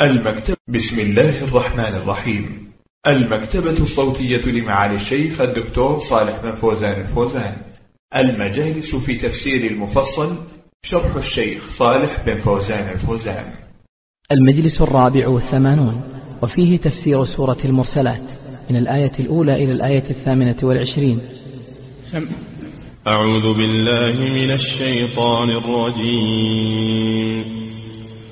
المكتب. بسم الله الرحمن الرحيم. المكتبة الصوتية لمعالي الشيخ الدكتور صالح بن فوزان الفوزان. المجالس في تفسير المفصل شرح الشيخ صالح بن فوزان الفوزان. المجلس الرابع والثمانون وفيه تفسير سورة المرسلات من الآية الأولى إلى الآية الثامنة والعشرين. سم. أعوذ بالله من الشيطان الرجيم.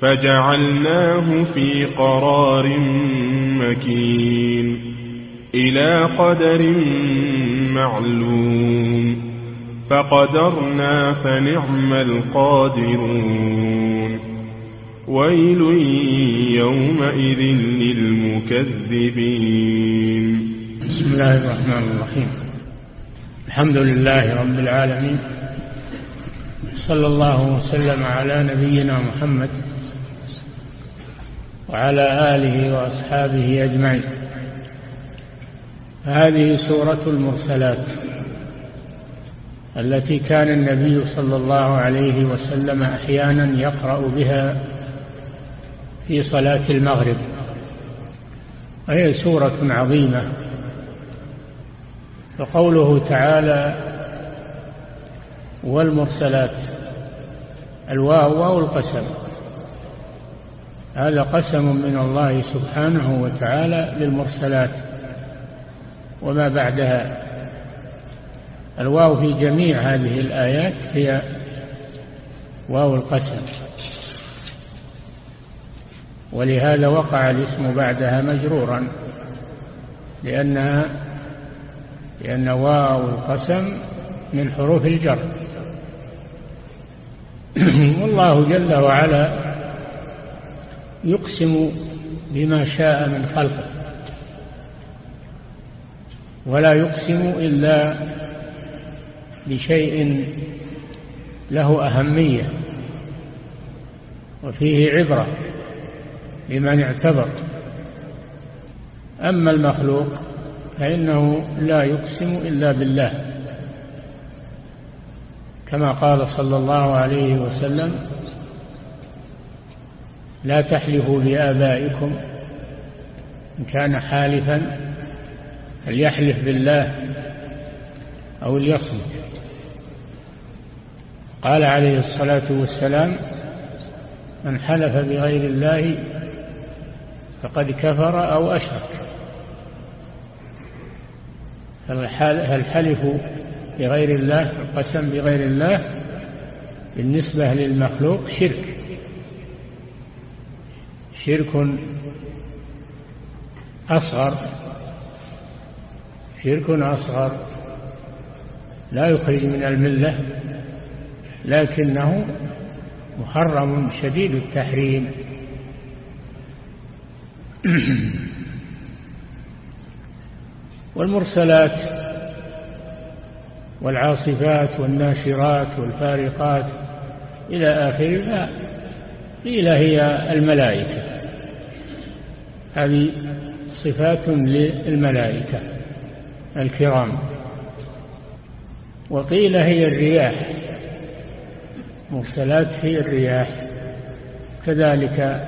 فجعلناه في قرار مكين إلى قدر معلوم فقدرنا فنعم القادرون ويل يومئذ للمكذبين. بسم الله الرحمن الرحيم. الحمد لله رب العالمين. صلى الله وسلم على نبينا محمد وعلى آله وأصحابه أجمعين. هذه سورة المرسلات التي كان النبي صلى الله عليه وسلم أحيانا يقرأ بها في صلاة المغرب. وهي سورة عظيمة. فقوله تعالى والمرسلات. الواو واو القسم. هذا قسم من الله سبحانه وتعالى للمرسلات وما بعدها. الواو في جميع هذه الآيات هي واو القسم. ولهذا وقع الاسم بعدها مجرورا لأنها لأن واو القسم من حروف الجر. والله جل وعلا يقسم بما شاء من خلقه. ولا يقسم إلا بشيء له أهمية وفيه عبرة لمن اعتبر. أما المخلوق فإنه لا يقسم إلا بالله كما قال صلى الله عليه وسلم لا تحلفوا بآبائكم. إن كان حالفا فليحلف بالله أو ليصمت. قال عليه الصلاة والسلام من حلف بغير الله فقد كفر أو أشرك. فالحلف بغير الله القسم بغير الله؟ بالنسبة للمخلوق شرك. شرك أصغر. شرك أصغر لا يخرج من الملة لكنه محرم شديد التحريم. والمرسلات والعاصفات والناشرات والفارقات إلى آخرها قيل هي الملائكة. هذه صفات للملائكة الكرام. وقيل هي الرياح مرسلات هي الرياح كذلك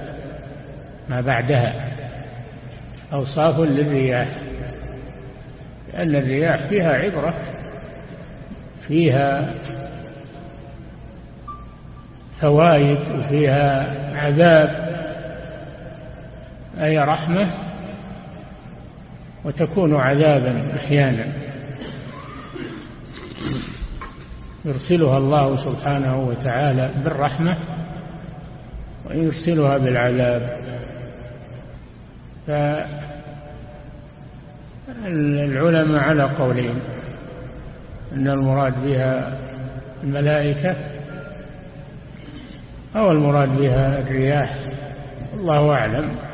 ما بعدها أوصاف للرياح لأن الرياح فيها عبرة فيها فوائد وفيها عذاب أي رحمة وتكون عذابا أحيانا. يرسلها الله سبحانه وتعالى بالرحمة ويرسلها بالعذاب. فالعلماء على قولين أن المراد بها الملائكة أو المراد بها الرياح الله أعلم.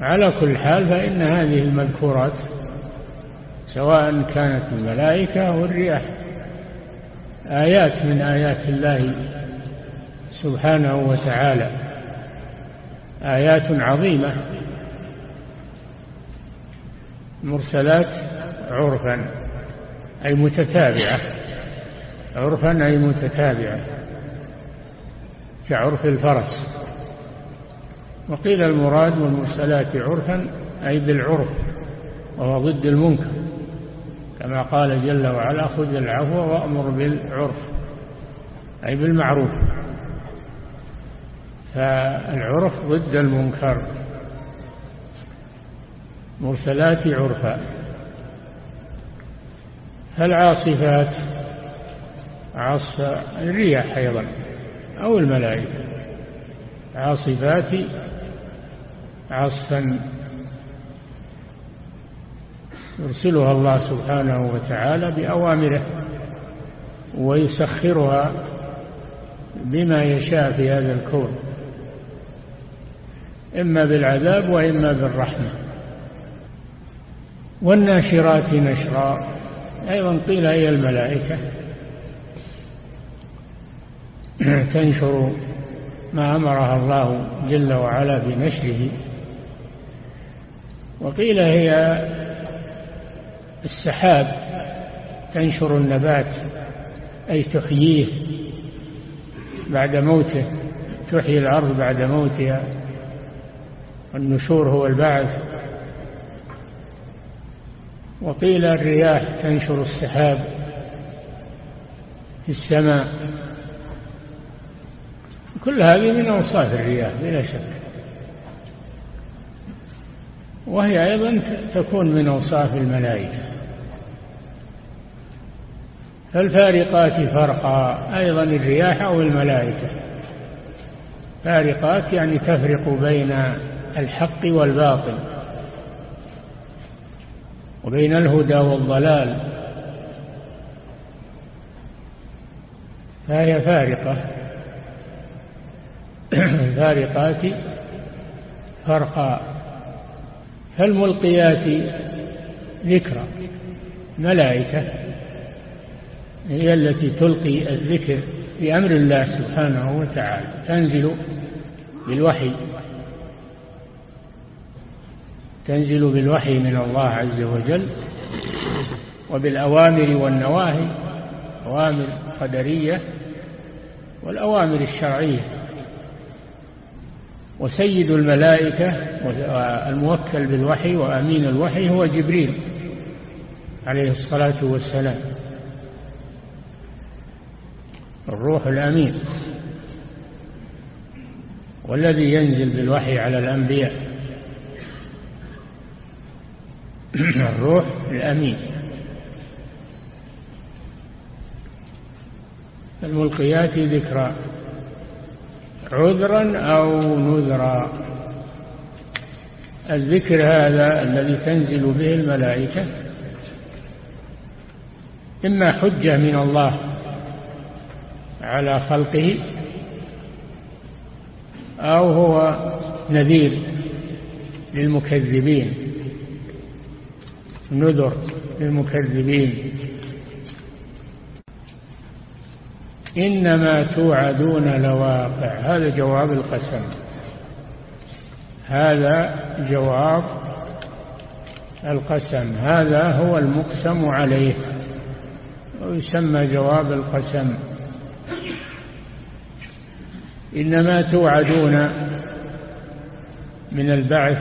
على كل حال فإن هذه المذكورات سواء كانت الملائكة أو الرياح آيات من آيات الله سبحانه وتعالى آيات عظيمة مرسلات عرفا أي متتابعة عرفا أي متتابعة كعرف الفرس. وقيل المراد والمرسلات عرفا أي بالعرف وهو ضد المنكر. كما قال جل وعلا خذ العفو وأمر بالعرف أي بالمعروف. فالعرف ضد المنكر. مرسلات عرفا. فالعاصفات عص الرياح أيضا أو الملائكة. عاصفات عصفا يرسلها الله سبحانه وتعالى بأوامره ويسخرها بما يشاء في هذا الكون إما بالعذاب وإما بالرحمة. والناشرات نشرا أيضا قيل هي الملائكة. تنشر ما أمرها الله جل وعلا بنشره. وقيل هي السحاب تنشر النبات أي تحييه بعد موته تحيي الأرض بعد موتها والنشور هو البعث. وقيل الرياح تنشر السحاب في السماء. كل هذه من أوصاف الرياح بلا شك. وهي أيضا تكون من أوصاف الملائكة. فالفارقات فرقا أيضا الرياح أو الملائكة. فارقات يعني تفرق بين الحق والباطل وبين الهدى والضلال. فهي فارقة. فارقات فرقا. فالملقيات ذكرى ملائكة هي التي تلقي الذكر بأمر الله سبحانه وتعالى تنزل بالوحي. تنزل بالوحي من الله عز وجل وبالأوامر والنواهي أوامر قدرية والأوامر الشرعية. وسيد الملائكة الموكل بالوحي وأمين الوحي هو جبريل عليه الصلاة والسلام. الروح الأمين والذي ينزل بالوحي على الأنبياء. الروح الأمين. الملقيات ذكرى. عذرا أو نذرا. الذكر هذا الذي تنزل به الملائكة إما حجة من الله على خلقه أو هو نذير للمكذبين نذر للمكذبين. إنما توعدون لواقع. هذا جواب القسم. هذا جواب القسم. هذا هو المقسم عليه. ويسمى جواب القسم. إنما توعدون من البعث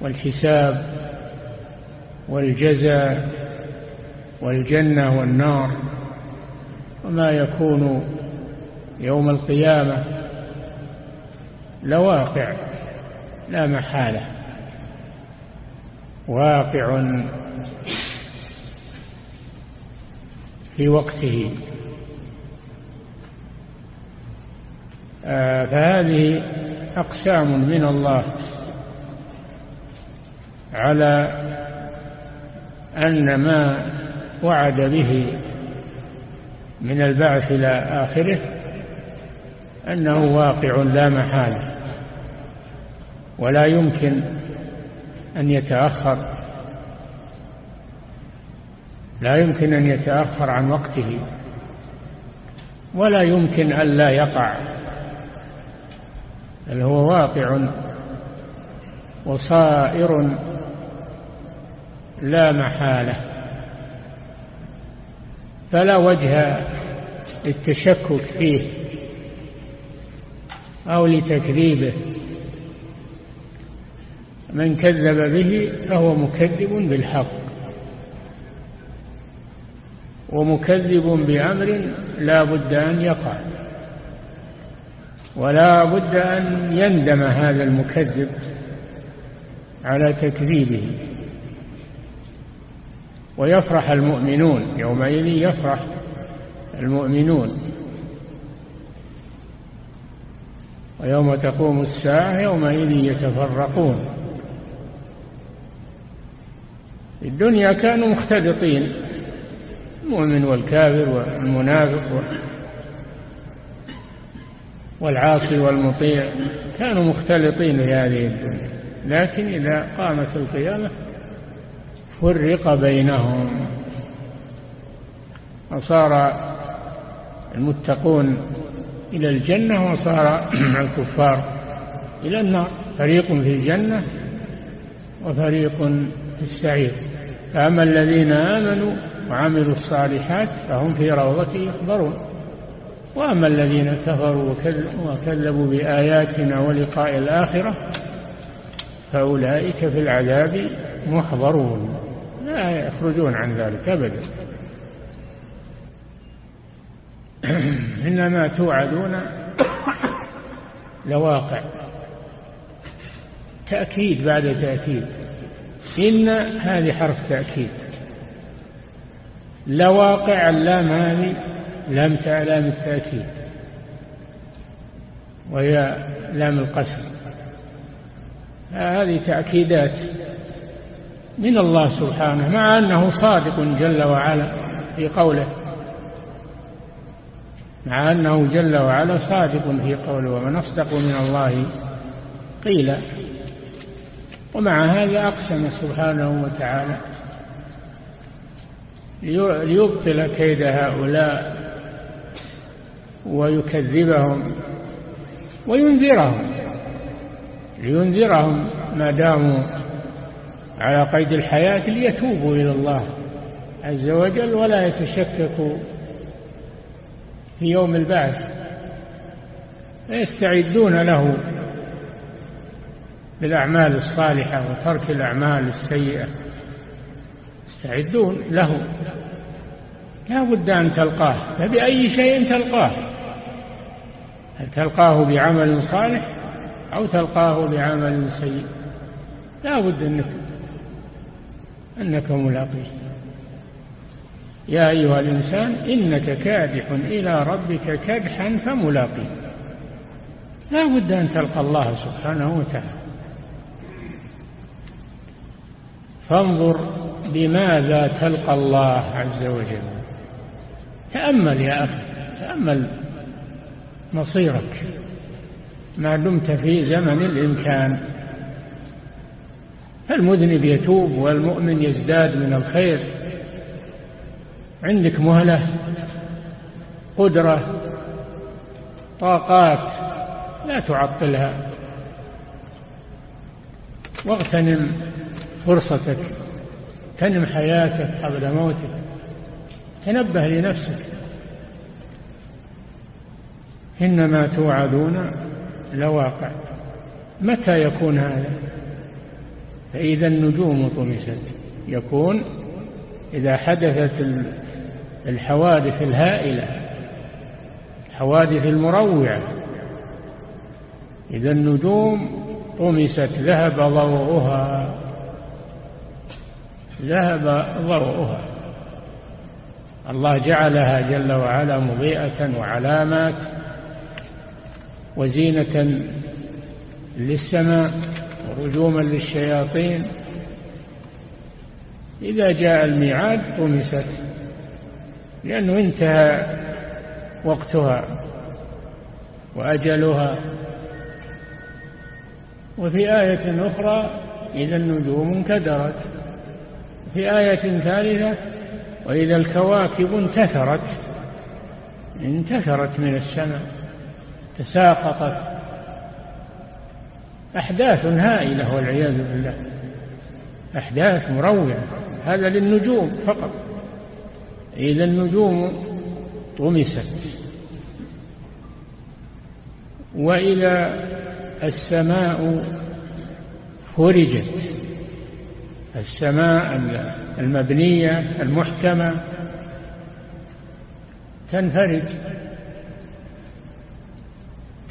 والحساب والجزاء والجنة والنار. وما يكون يوم القيامة لواقع لا محالة. واقع في وقته. آه، فهذه أقسام من الله على أن ما وعد به من البعث إلى آخره أنه واقع لا محالة ولا يمكن أن يتأخر لا يمكن أن يتأخر عن وقته ولا يمكن أن لا يقع بل هو واقع وصائر لا محالة فلا وجه للتشكك فيه أو لتكذيبه. من كذب به فهو مكذب بالحق ومكذب بأمر لا بد أن يقع ولا بد أن يندم هذا المكذب على تكذيبه. ويفرح المؤمنون يومئذ يفرح المؤمنون. ويوم تقوم الساعة يومئذ يتفرقون. الدنيا كانوا مختلطين المؤمن والكافر والمنافق والعاصي والمطيع كانوا مختلطين في هذه الدنيا. لكن إذا قامت القيامة فرق بينهم. وصار المتقون إلى الجنة وصار الكفار إلى النار. فريق في الجنة وفريق في السعير. فأما الذين آمنوا وعملوا الصالحات فهم في روضة يخبرون وأما الذين كفروا وكذبوا بآياتنا ولقاء الآخرة فأولئك في العذاب محضرون. لا يخرجون عن ذلك أبدا. إنما توعدون لواقع. تأكيد بعد تأكيد. إن هذه حرف تأكيد. لواقع اللام هذه لام لام التأكيد وهي لام القسم. هذه تأكيدات. من الله سبحانه مع أنه صادق جل وعلا في قوله. مع أنه جل وعلا صادق في قوله ومن أصدق من الله قيل ومع هذا أقسم سبحانه وتعالى ليبطل كيد هؤلاء ويكذبهم وينذرهم. لينذرهم ما داموا على قيد الحياة ليتوبوا إلى الله عز وجل ولا يتشككوا في يوم البعث يستعدون له بالأعمال الصالحة وترك الأعمال السيئة. يستعدون له. لا بد أن تلقاه. فبأي شيء تلقاه؟ هل تلقاه بعمل صالح أو تلقاه بعمل سيء؟ لا بد أنك أنك ملاقيه يا أيها الإنسان إنك كادح إلى ربك كدحا فملاقيه لا بد أن تلقى الله سبحانه وتعالى. فانظر بماذا تلقى الله عز وجل. تأمل يا أخي تأمل مصيرك. ما دمت في زمن الإمكان. فالمذنب يتوب والمؤمن يزداد من الخير. عندك مهلة قدرة طاقات لا تعطلها. واغتنم فرصتك تنم حياتك قبل موتك تنبه لنفسك. إنما توعدون لواقع. متى يكون هذا؟ فإذا النجوم طمست. يكون إذا حدثت الحوادث الهائلة الحوادث المروعة إذا النجوم طمست. ذهب ضوءها ذهب ضوءها الله جعلها جل وعلا مضيئة وعلامات وزينة للسماء. ورجوما للشياطين. إذا جاء الميعاد طمست لأنه انتهى وقتها وأجلها. وفي آية أخرى إذا النجوم انكدرت. في آية ثالثة وإذا الكواكب انتثرت انتثرت من السماء تساقطت. أحداث هائلة والعياذ بالله. أحداث مروعة. هذا للنجوم فقط. إذا النجوم طمست. وإذا السماء فرجت. السماء المبنية المحكمة تنفرج.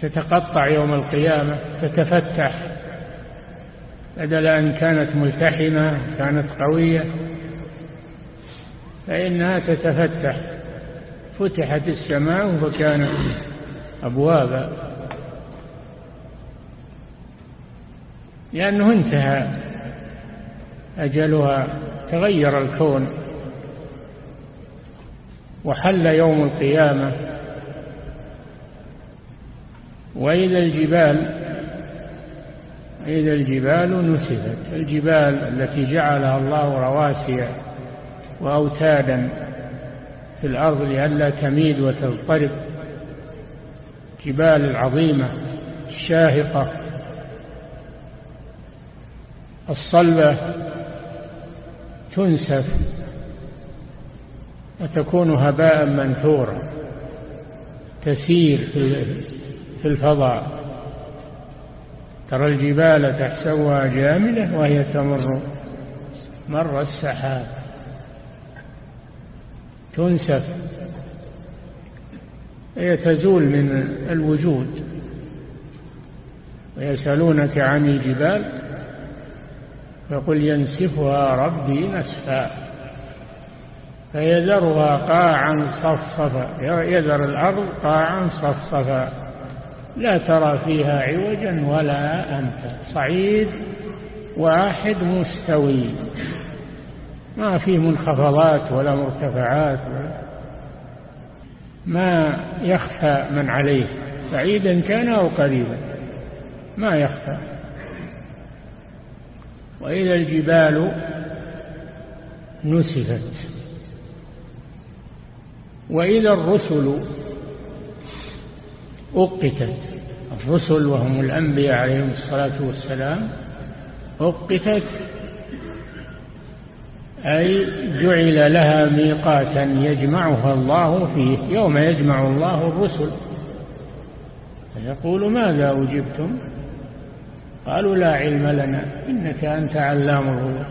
تتقطع يوم القيامة تتفتح. بدل أن كانت ملتحمة كانت قوية فإنها تتفتح. فتحت السماء فكانت أبوابا. لأنه انتهى أجلها تغير الكون. وحل يوم القيامة. وإذا الجبال إذا الجبال نسفت. الجبال التي جعلها الله رواسي وأوتادا في الأرض لئلا تميد وتضطرب. جبال العظيمة الشاهقة الصلبة تنسف وتكون هباء منثورا. تسير في الفضاء. ترى الجبال تحسبها جاملة وهي تمر مر السحاب. تنسف. هي تزول من الوجود. ويسألونك عن الجبال فقل ينسفها ربي نسفا. فيذرها قاعا صفصفا. يذر الأرض قاعا صفصفا. لا ترى فيها عوجا ولا أمتا صعيد واحد مستوي. ما فيه منخفضات ولا مرتفعات. ما يخفى من عليه. بعيدا كان أو قريبا. ما يخفى. وإذا الجبال نسفت. وإذا الرسل أقتت. الرسل وهم الأنبياء عليهم الصلاة والسلام أقتت. أي جعل لها ميقاتا يجمعها الله فيه يوم يجمع الله الرسل. فيقول ماذا أجبتم؟ قالوا لا علم لنا إنك أنت علام الغيوب.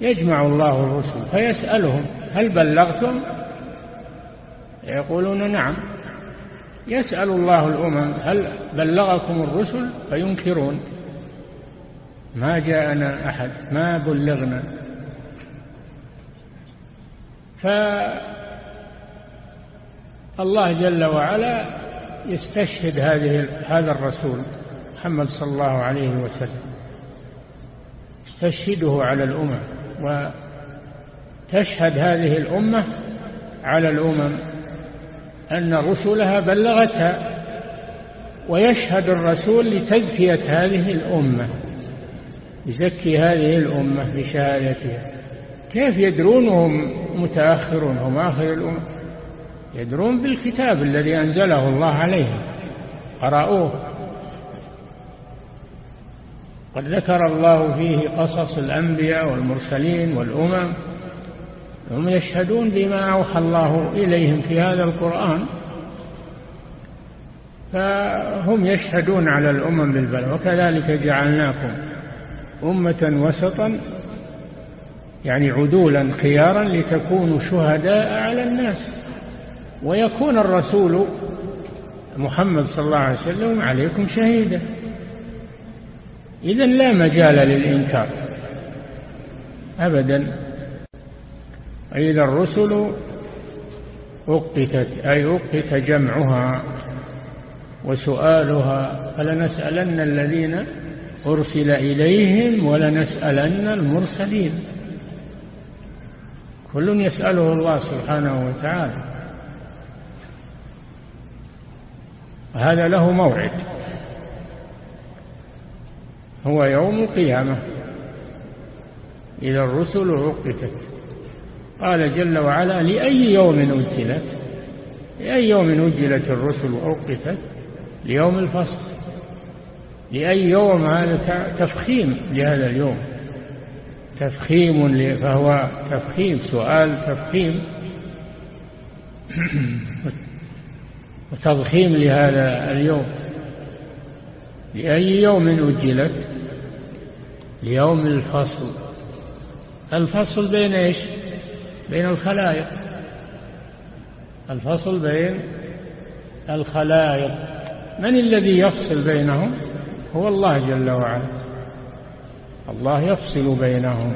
يجمع الله الرسل فيسألهم هل بلغتم؟ يقولون نعم. يسأل الله الأمم هل بلغكم الرسل فينكرون. ما جاءنا أحد ما بلغنا. فالله جل وعلا يستشهد هذه هذا الرسول محمد صلى الله عليه وسلم. يستشهده على الأمم وتشهد هذه الأمة على الأمم. أن رسلها بلغتها ويشهد الرسول لتزكية هذه الأمة يزكي هذه الأمة بشهادتها. كيف يدرون هم متأخرون؟ هم آخر الأمة. يدرون بالكتاب الذي أنزله الله عليهم. قرأوه. قد ذكر الله فيه قصص الأنبياء والمرسلين والأمم. هم يشهدون بما أوحى الله إليهم في هذا القرآن فهم يشهدون على الأمم بالبلاء وكذلك جعلناكم أمة وسطا يعني عدولا خيارا لتكونوا شهداء على الناس. ويكون الرسول محمد صلى الله عليه وسلم عليكم شهيدا. إذن لا مجال للإنكار أبدا. إذا الرسل أقتت أي أقت جمعها وسؤالها فلنسألن الذين أرسل إليهم ولنسألن المرسلين. كل يسأله الله سبحانه وتعالى. هذا له موعد. هو يوم القيامة. إذا الرسل عقتت قال جل وعلا لأي يوم أجلت؟ لأي يوم أجلت الرسل عقتت ليوم الفصل. لأي يوم هذا؟ تفخيم لهذا اليوم. تفخيم فهو تفخيم سؤال تفخيم. وتضخيم لهذا اليوم. لأي يوم أجلت؟ ليوم الفصل. الفصل بين إيش؟ بين الخلائق. الفصل بين الخلائق. من الذي يفصل بينهم؟ هو الله جل وعلا. الله يفصل بينهم.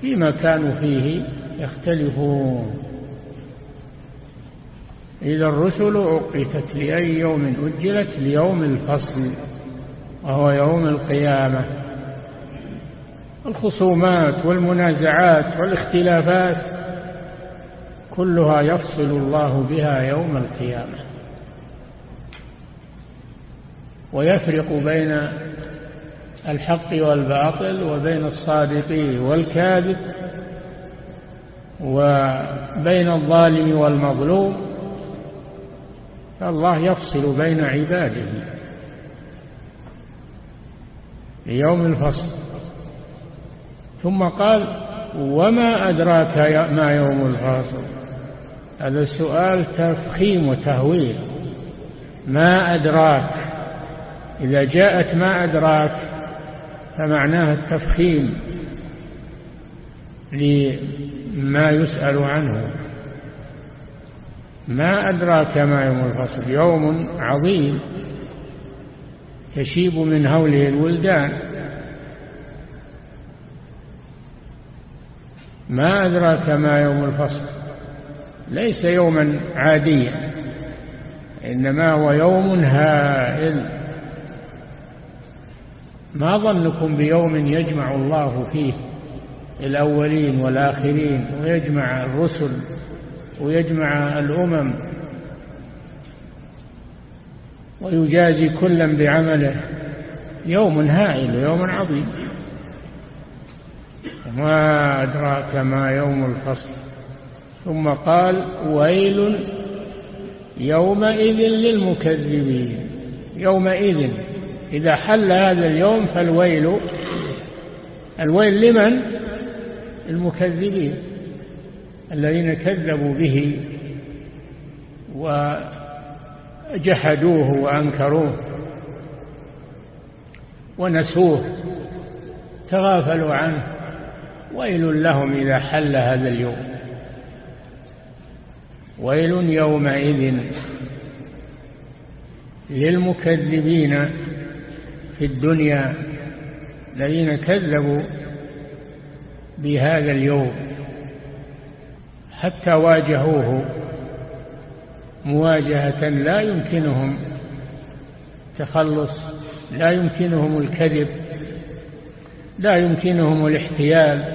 فيما كانوا فيه يختلفون. إذا الرسل عقتت لأي يوم؟ أجلت ليوم الفصل وهو يوم القيامة. الخصومات والمنازعات والاختلافات كلها يفصل الله بها يوم القيامة. ويفرق بين الحق والباطل وبين الصادق والكاذب وبين الظالم والمظلوم. الله يفصل بين عباده. ليوم الفصل. ثم قال وما أدراك ما يوم الفاصل؟ هذا السؤال تفخيم وتهويل. ما أدراك؟ إذا جاءت ما أدراك فمعناها التفخيم لما يسأل عنه. ما أدراك ما يوم الفصل؟ يوم عظيم تشيب من هوله الولدان. ما أدراك ما يوم الفصل. ليس يوما عاديا إنما هو يوم هائل. ما ظنكم بيوم يجمع الله فيه الأولين والآخرين ويجمع الرسل ويجمع الأمم ويجازي كلا بعمله؟ يوم هائل ويوم عظيم. ما أدراك ما يوم الفصل. ثم قال ويل يومئذ للمكذبين. يومئذ إذا حل هذا اليوم فالويل الويل لمن؟ المكذبين الذين كذبوا به وجحدوه وأنكروه ونسوه تغافلوا عنه. ويل لهم إذا حل هذا اليوم. ويل يومئذ للمكذبين في الدنيا الذين كذبوا بهذا اليوم حتى واجهوه مواجهة لا يمكنهم تخلص لا يمكنهم الكذب لا يمكنهم الاحتيال.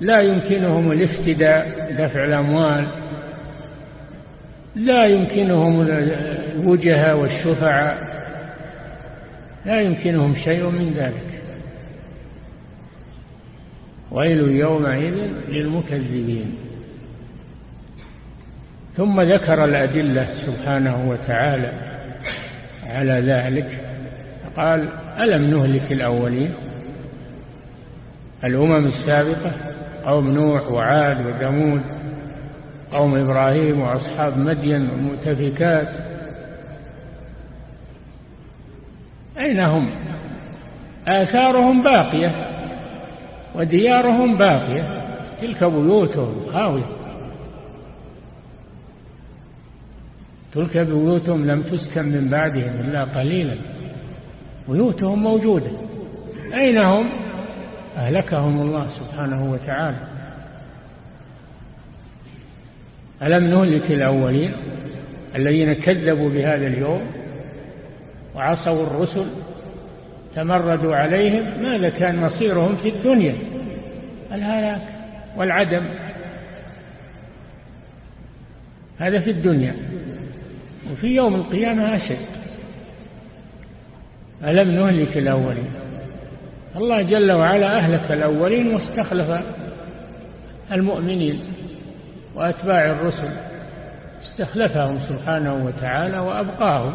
لا يمكنهم الافتداء دفع الأموال لا يمكنهم الوجهة والشفعاء لا يمكنهم شيء من ذلك. ويل يومئذ للمكذبين. ثم ذكر الأدلة سبحانه وتعالى على ذلك قال ألم نهلك الأولين؟ الأمم السابقة قوم نوح وعاد وثمود قوم إبراهيم وأصحاب مدين والمؤتفكات أين هم؟ آثارهم باقية وديارهم باقية تلك بيوتهم خاوية. تلك بيوتهم لم تسكن من بعدهم إلا قليلا بيوتهم موجودة. أين هم؟ أهلكهم الله سبحانه وتعالى. ألم نهلك الأولين الذين كذبوا بهذا اليوم وعصوا الرسل تمردوا عليهم؟ ماذا كان مصيرهم في الدنيا؟ الهلاك والعدم. هذا في الدنيا وفي يوم القيامة أشد. ألم نهلك الأولين؟ الله جل وعلا أهلك الأولين واستخلف المؤمنين وأتباع الرسل. استخلفهم سبحانه وتعالى وأبقاهم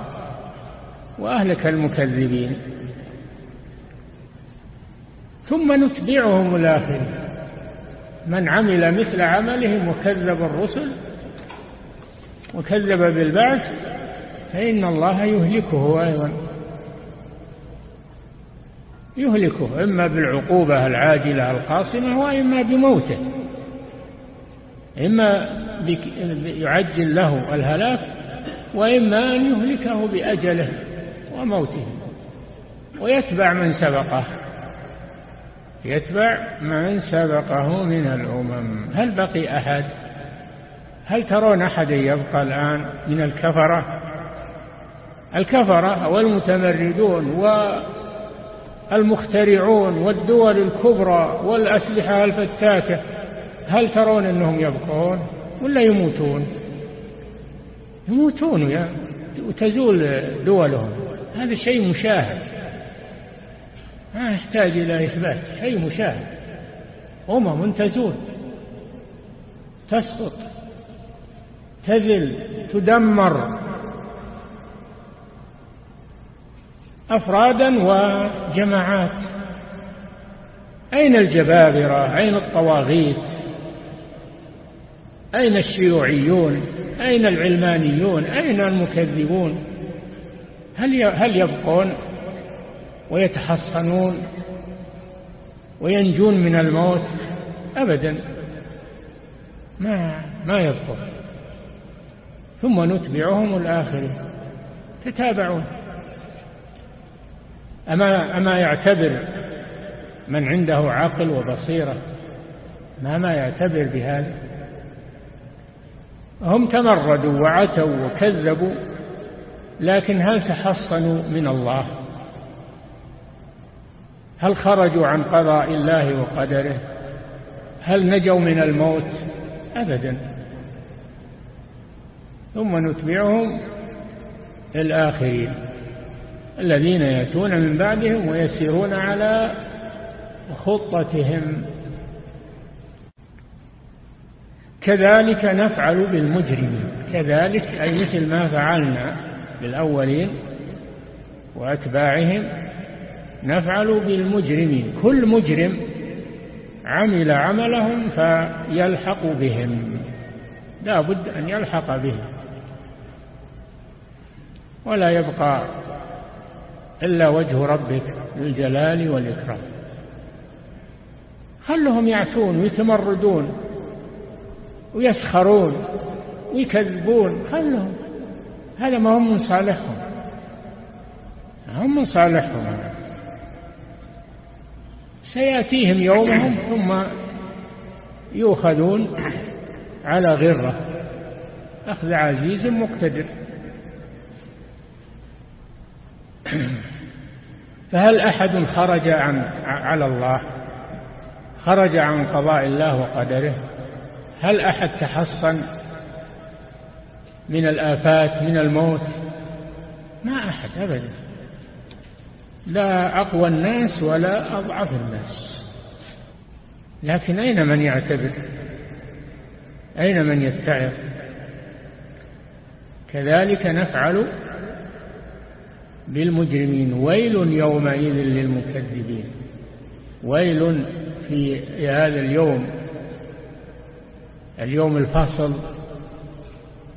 وأهلك المكذبين. ثم نتبعهم الآخرين من عمل مثل عملهم وكذب الرسل وكذب بالبعث فإن الله يهلكه أيضا. يهلكه إما بالعقوبة العاجلة القاصمة وإما بموته. إما يعجل له الهلاك وإما أن يهلكه بأجله وموته. ويتبع من سبقه. يتبع من سبقه من الأمم. هل بقي أحد؟ هل ترون أحدا يبقى الآن من الكفرة؟ الكفرة والمتمردون والمخترعون والدول الكبرى والأسلحة الفتاكة هل ترون أنهم يبقون ولا يموتون؟ يموتون وتزول دولهم. هذا شيء مشاهد. ما يحتاج إلى إثبات شيء مشاهد. أمم تزول تسقط تذل تدمر. أفرادا وجماعات. أين الجبابرة؟ أين الطواغيت؟ أين الشيوعيون؟ أين العلمانيون؟ أين المكذبون؟ هل هل يبقون ويتحصنون وينجون من الموت؟ أبدا. ما ما يبقون. ثم نتبعهم الآخرين. تتابعون. أما, أما يعتبر من عنده عقل وبصيرة ما ما يعتبر بهذا؟ هم تمردوا وعتوا وكذبوا لكن هل تحصنوا من الله؟ هل خرجوا عن قضاء الله وقدره؟ هل نجوا من الموت؟ أبدا. ثم نتبعهم الآخرين. الذين يأتون من بعدهم ويسيرون على خطتهم. كذلك نفعل بالمجرمين كذلك أي مثل ما فعلنا بالأولين وأتباعهم نفعل بالمجرمين كل مجرم عمل عملهم فيلحق بهم. لا بد أن يلحق بهم. ولا يبقى إلا وجه ربك للجلال والإكرام. خلهم يعتون ويتمردون ويسخرون ويكذبون. خلهم. هذا ما هم من صالحهم هم من صالحهم سيأتيهم يومهم ثم يؤخذون على غرة. أخذ عزيز مقتدر. فهل أحد خرج عن على الله؟ خرج عن قضاء الله وقدره. هل أحد تحصن من الآفات من الموت؟ ما أحد أبدا. لا أقوى الناس ولا أضعف الناس. لكن أين من يعتبر؟ أين من يتعظ؟ بالمجرمين ويل يومئذ للمكذبين. ويل في هذا اليوم اليوم الفصل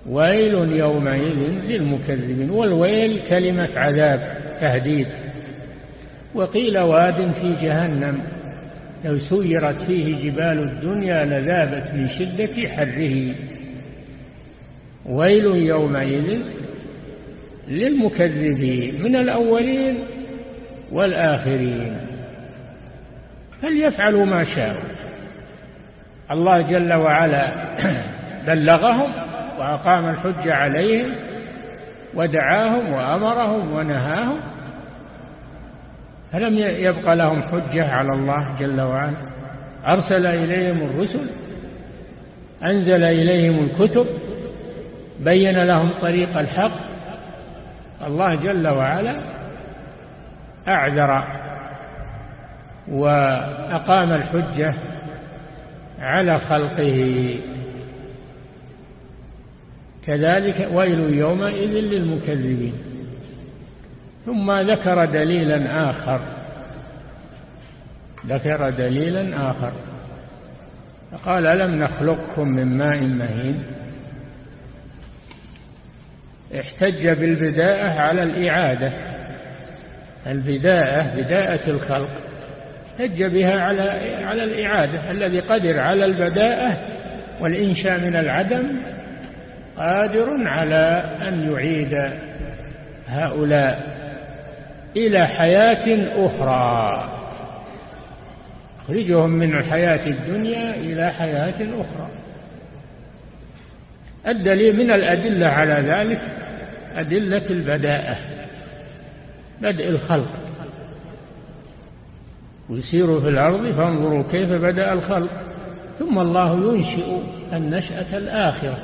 ويل يومئذ للمكذبين. والويل كلمة عذاب تهديد. وقيل واد في جهنم لو سيرت فيه جبال الدنيا لذابت من شدة حره. ويل يومئذ للمكذبين من الأولين والآخرين. فليفعلوا ما شاءوا. الله جل وعلا بلغهم وأقام الحج عليهم ودعاهم وأمرهم ونهاهم. فلم يبقى لهم حجة على الله جل وعلا. أرسل إليهم الرسل أنزل إليهم الكتب بين لهم طريق الحق الله جل وعلا أعذر وأقام الحجة على خلقه. كذلك ويل يومئذ للمكذبين. ثم ذكر دليلا آخر. ذكر دليلا آخر. فقال ألم نخلقكم من ماء مهين؟ احتج بالبداءة على الإعادة. البداءة بداءة الخلق. احتج بها على على الإعادة. الذي قدر على البداءة والإنشاء من العدم قادر على أن يعيد هؤلاء إلى حياة أخرى. يخرجهم من الحياة الدنيا إلى حياة أخرى. الدليل من الأدلة على ذلك أدلة البداءة بدء الخلق. ويسيروا في الأرض فانظروا كيف بدأ الخلق. ثم الله ينشئ النشأة الآخرة.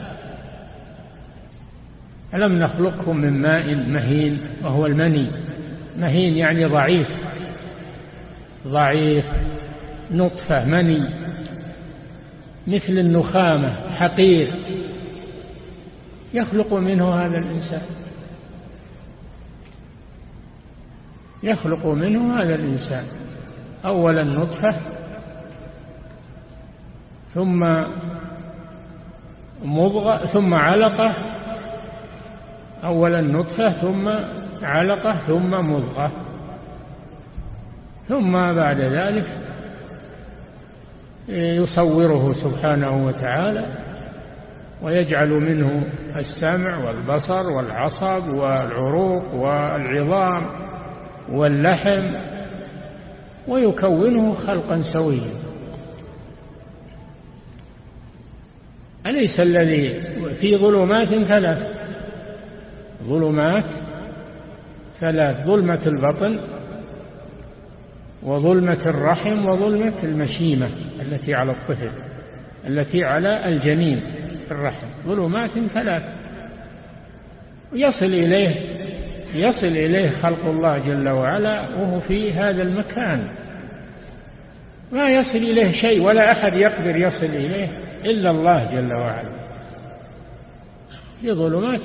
ألم نخلقكم من ماء مهين وهو المني. مهين يعني ضعيف. ضعيف نطفة مني. مثل النخامة حقير. يخلق منه هذا الإنسان. يخلق منه هذا الإنسان. أولا نطفة ثم مضغة ثم علقة. أولا نطفة ثم علقة ثم مضغة. ثم بعد ذلك يصوره سبحانه وتعالى. ويجعل منه السمع والبصر والعصب والعروق والعظام واللحم ويكونه خلقا سويا. أليس الذي في ظلمات ثلاث؟ ظلمات ثلاث ظلمة البطن وظلمة الرحم وظلمة المشيمة التي على الطفل التي على الجنين. في الرحم. ظلمات ثلاث. يصل إليه يصل إليه خلق الله جل وعلا وهو في هذا المكان. ما يصل إليه شيء ولا أحد يقدر يصل إليه إلا الله جل وعلا. في ظلمات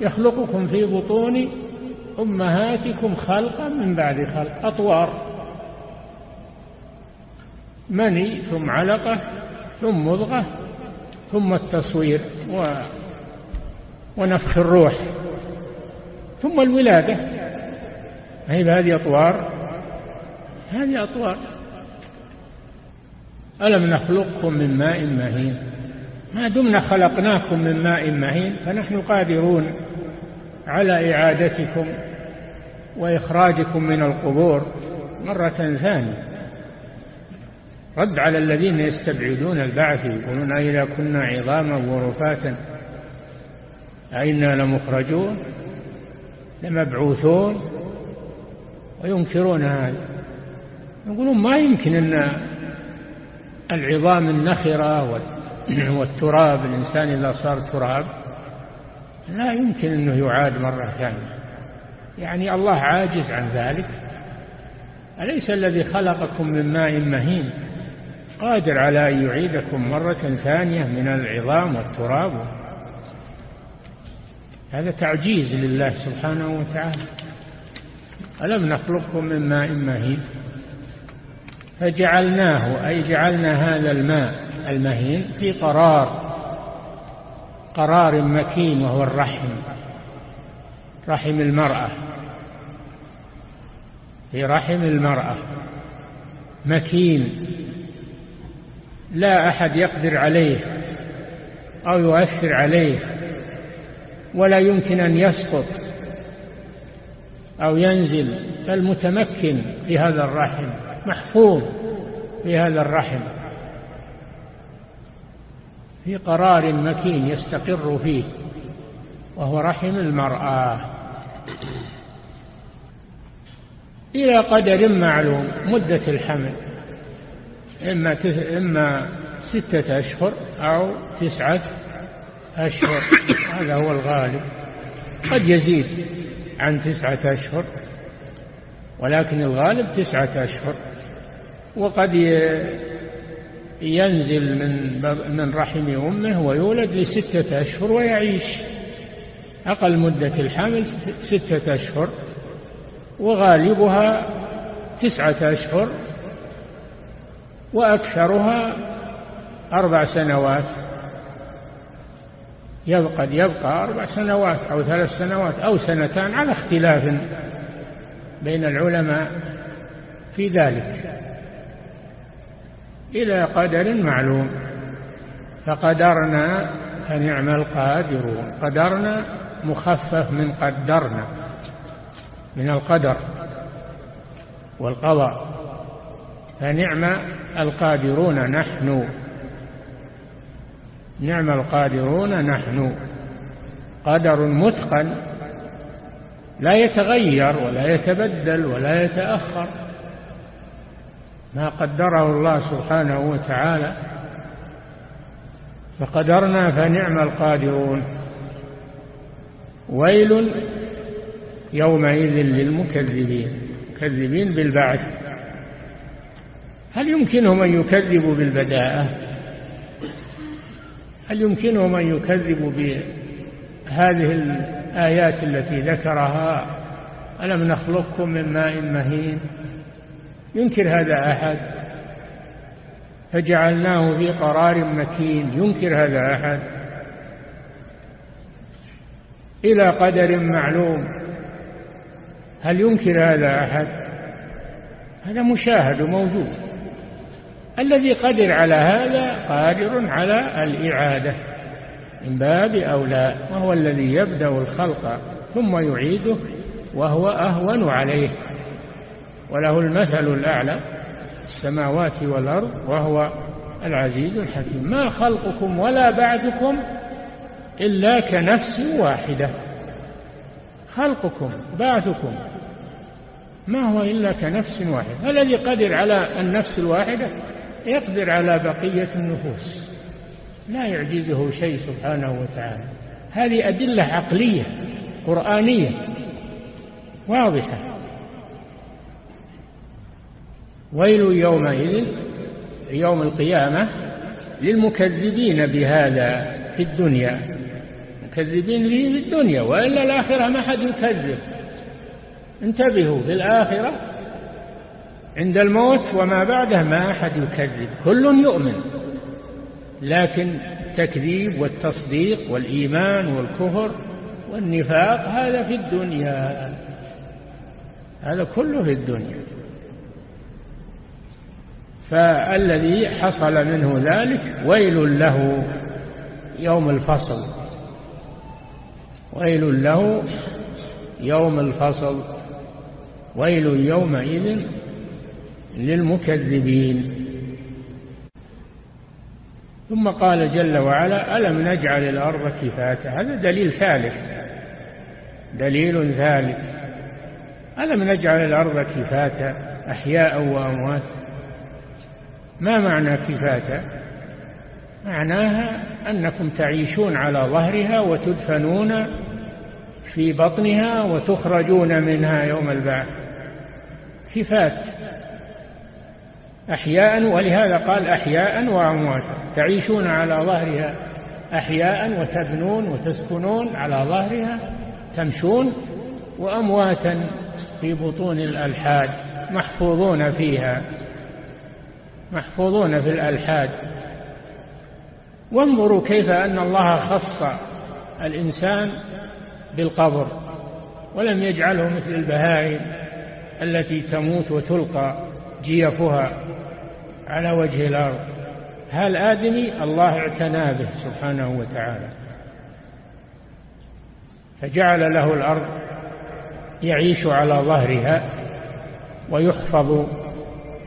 يخلقكم في بطون أمهاتكم خلقا من بعد خلق. أطوار. مني ثم علقة ثم مضغة ثم التصوير و ونفخ الروح. ثم الولادة. هي هذه أطوار؟ هذه أطوار. ألم نخلقكم من ماء مهين؟ ما دمنا خلقناكم من ماء مهين فنحن قادرون على إعادتكم وإخراجكم من القبور مرة ثانية. رد على الذين يستبعدون البعث يقولون أئذا كنا عظاما ورفاتا أئنا لمخرجون لمبعوثون وينكرون هذا. يقولون ما يمكن أن العظام النخرة والتراب الإنسان إذا صار تراب لا يمكن أنه يعاد مرة ثانية. يعني الله عاجز عن ذلك. أليس الذي خلقكم من ماء مهين؟ قادر على أن يعيدكم مرة ثانية من العظام والتراب. هذا تعجيز لله سبحانه وتعالى. ألم نخلقكم من ماء مهين؟ فجعلناه أي جعلنا هذا الماء المهين في قرار قرار مكين وهو الرحم رحم المرأة. في رحم المرأة. مكين. لا أحد يقدر عليه أو يؤثر عليه ولا يمكن أن يسقط أو ينزل فالمتمكن في هذا الرحم محفوظ في هذا الرحم. في قرار مكين يستقر فيه وهو رحم المرأة. إلى قدر معلوم مدة الحمل. إما, إما ستة أشهر أو تسعة أشهر. هذا هو الغالب. قد يزيد عن تسعة أشهر ولكن الغالب تسعة أشهر. وقد ينزل من من رحم أمه ويولد لستة أشهر ويعيش. أقل مدة الحمل ستة أشهر وغالبها تسعة أشهر وأكثرها أربع سنوات. قد يبقى أربع سنوات أو ثلاث سنوات أو سنتان على اختلاف بين العلماء في ذلك. إلى قدر معلوم. فقدرنا فنعم القادرون. قدرنا مخفف من قدرنا. من القدر والقضاء. فنعم القادرون نحن. نعم القادرون نحن. قدر متقن لا يتغير ولا يتبدل ولا يتأخر. ما قدره الله سبحانه وتعالى. فقدرنا فنعم القادرون. ويل يومئذ للمكذبين. مكذبين بالبعث. هل يمكنهم أن يكذبوا بالبداءة هل يمكنهم أن يكذبوا بهذه الآيات التي ذكرها؟ ألم نخلقكم من ماء مهين؟ ينكر هذا أحد؟ فجعلناه في قرار مكين ينكر هذا أحد؟ إلى قدر معلوم. هل ينكر هذا أحد؟ هذا مشاهد وموجود الذي قدر على هذا قادر على الإعادة من باب أولى وهو الذي يبدأ الخلق ثم يعيده وهو أهون عليه. وله المثل الأعلى السماوات والأرض وهو العزيز الحكيم. ما خلقكم ولا بعدكم إلا كنفس واحدة. خلقكم بعثكم ما هو إلا كنفس واحدة؟ الذي قدر على النفس الواحدة يقدر على بقية النفوس. لا يعجزه شيء سبحانه وتعالى. هذه أدلة عقلية قرآنية واضحة. ويل يومئذ يوم القيامة للمكذبين بهذا في الدنيا. مكذبين به في الدنيا وإلا الآخرة ما حد يكذب. انتبهوا في الآخرة عند الموت وما بعده ما أحد يكذب. كل يؤمن. لكن التكذيب والتصديق والإيمان والكفر والنفاق هذا في الدنيا. هذا كله في الدنيا. فالذي حصل منه ذلك ويل له يوم الفصل. ويل له يوم الفصل. ويل يومئذ للمكذبين. ثم قال جل وعلا ألم نجعل الأرض كفاتا هذا دليل ثالث. دليل ثالث. ألم نجعل الأرض كفاتا؟ أحياء وأموات. ما معنى كفاتا؟ معناها أنكم تعيشون على ظهرها وتدفنون في بطنها وتخرجون منها يوم البعث. كفات. أحياء ولهذا قال أحياء وأمواتا تعيشون على ظهرها أحياء وتبنون وتسكنون على ظهرها تمشون وأمواتا في بطون الألحاد محفوظون فيها محفوظون في الألحاد. وانظروا كيف أن الله خص الإنسان بالقبر ولم يجعله مثل البهائم التي تموت وتلقى. جيفها على وجه الأرض. هل آدمي؟ الله اعتنى به سبحانه وتعالى. فجعل له الأرض يعيش على ظهرها ويحفظ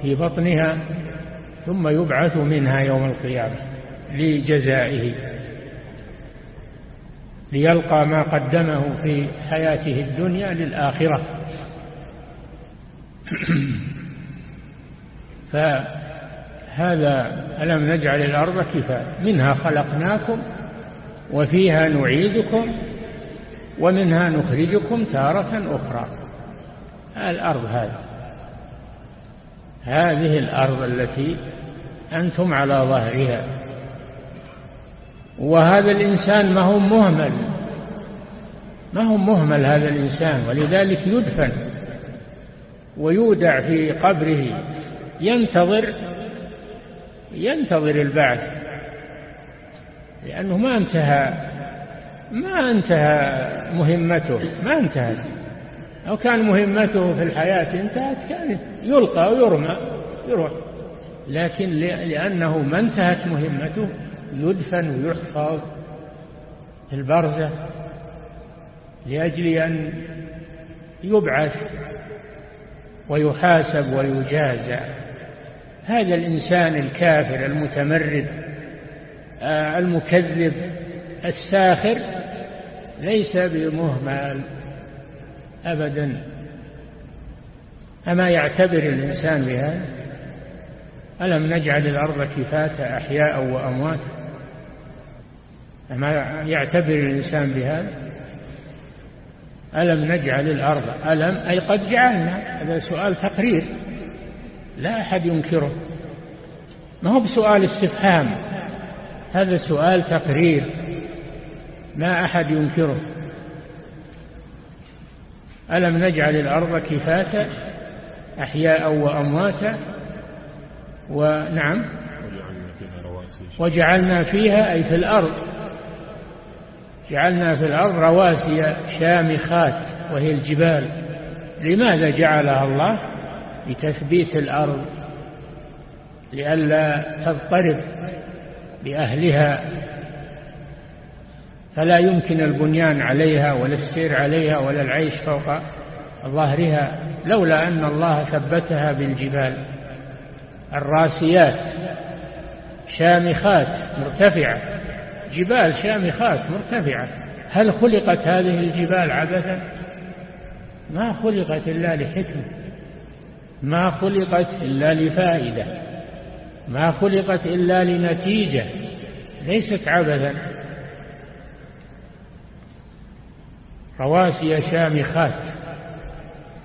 في بطنها ثم يبعث منها يوم القيامة لجزائه ليلقى ما قدمه في حياته الدنيا للآخرة. فهذا ألم نجعل الأرض كفاية منها خلقناكم وفيها نعيدكم ومنها نخرجكم تارة أخرى. الأرض هذه. هذه الأرض التي أنتم على ظهرها. وهذا الإنسان ما هو مهمل. ما هو مهمل هذا الإنسان ولذلك يدفن ويودع في قبره. ينتظر ينتظر البعث لأنه ما انتهى ما انتهى مهمته ما انتهت. لو كان مهمته في الحياة انتهت كان يلقى ويرمى يروح. لكن لأنه ما انتهت مهمته يدفن ويحفظ في البرزة لأجل أن يبعث ويحاسب ويجازى هذا الإنسان الكافر المتمرد آه، المكذب الساخر ليس بمهمل أبدا. أما يعتبر الإنسان بهذا؟ ألم نجعل الأرض كفاة أحياء وأموات أما يعتبر الإنسان بهذا؟ ألم نجعل الأرض ألم؟ أي قد جعلنا هذا سؤال تقرير. لا أحد ينكره. ما هو بسؤال استفهام. هذا سؤال تقرير. ما أحد ينكره. ألم نجعل الأرض كفاة أحياء وأمواتا؟ ونعم. وجعلنا فيها أي في الأرض. جعلنا في الأرض رواسي شامخات وهي الجبال. لماذا جعلها الله؟ لتثبيت الأرض لئلا تضطرب بأهلها. فلا يمكن البنيان عليها ولا السير عليها ولا العيش فوق ظهرها لولا أن الله ثبتها بالجبال. الراسيات شامخات مرتفعة جبال شامخات مرتفعة. هل خلقت هذه الجبال عبثا؟ ما خلقت إلا لحكمة. ما خلقت إلا لفائدة ما خلقت إلا لنتيجة ليست عبثا. رواسي شامخات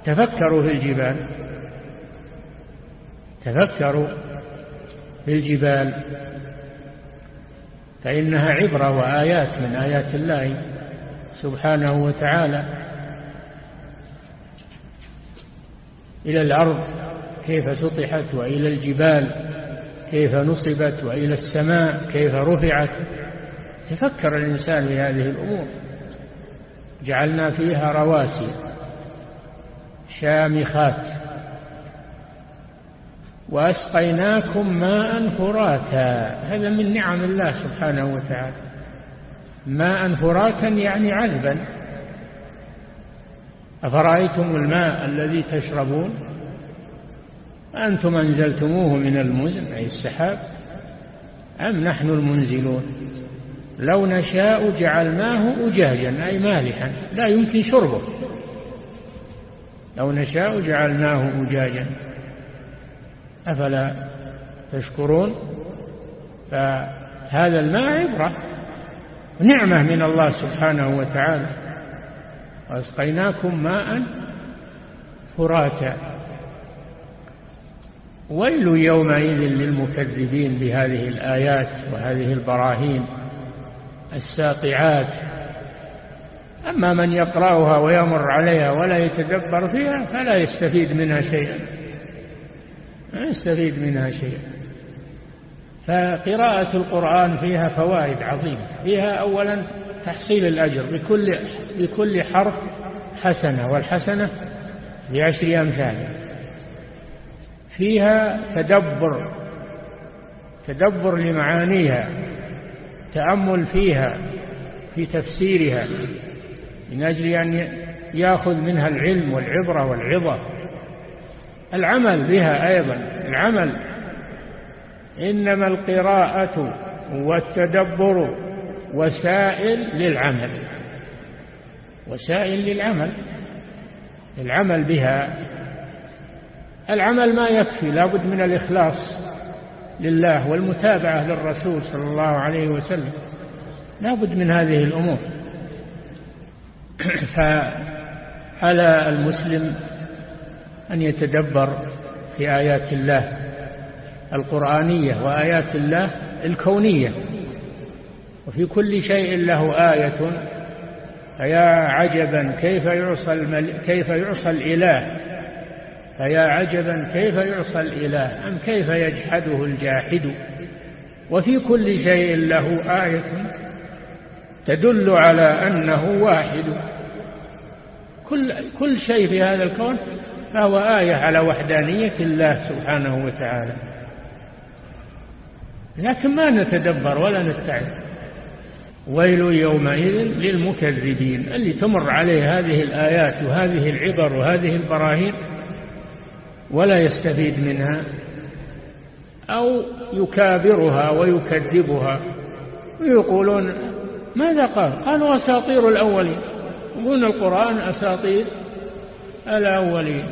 تفكروا في الجبال تفكروا في الجبال فإنها عبرة وآيات من آيات الله سبحانه وتعالى. إلى الأرض كيف سطحت وإلى الجبال كيف نصبت وإلى السماء كيف رفعت. تفكر الإنسان في هذه الأمور. جعلنا فيها رواسي شامخات. وأسقيناكم ماء فراتا هذا من نعم الله سبحانه وتعالى. ماء فراتا يعني عذبا أفرأيتم الماء الذي تشربون؟ أنتم أنزلتموه من المزن أي السحاب أم نحن المنزلون؟ لو نشاء جعلناه أجاجا أي مالحا لا يمكن شربه. لو نشاء جعلناه أجاجا. أفلا تشكرون؟ فهذا الماء عبرة نعمة من الله سبحانه وتعالى. وأسقيناكم ماء فراتا. ويل يومئذ للمكذبين بهذه الآيات وهذه البراهين الساطعات أما من يقرأها ويمر عليها ولا يتدبر فيها فلا يستفيد منها شيئا. لا يستفيد منها شيئا. فقراءة القرآن فيها فوائد عظيمة. فيها أولا تحصيل الأجر بكل, بكل حرف حسنة والحسنة بعشر أمثالها فيها تدبر تدبر لمعانيها تأمل فيها في تفسيرها من أجل أن يأخذ منها العلم والعبرة والعظة. العمل بها أيضا العمل. إنما القراءة والتدبر وسائل للعمل. وسائل للعمل. العمل بها العمل ما يكفي لابد من الإخلاص لله والمتابعة للرسول صلى الله عليه وسلم. لابد من هذه الأمور. فعلى المسلم أن يتدبر في آيات الله القرآنية وآيات الله الكونية. وفي كل شيء له آية. فيا عجبا كيف يعصى. كيف يعصى الإله؟ فيا عجبا كيف يعصى الإله؟ أم كيف يجحده الجاحد؟ وفي كل شيء له آية تدل على أنه واحد. كل, كل شيء في هذا الكون فهو آية على وحدانية الله سبحانه وتعالى. لكن ما نتدبر ولا نتعب ويل يومئذ للمكذبين. اللي تمر عليه هذه الآيات وهذه العبر وهذه البراهين ولا يستفيد منها أو يكابرها ويكذبها. ويقولون ماذا قال؟ قالوا أساطير الأولين. يقولون القرآن أساطير الأولين.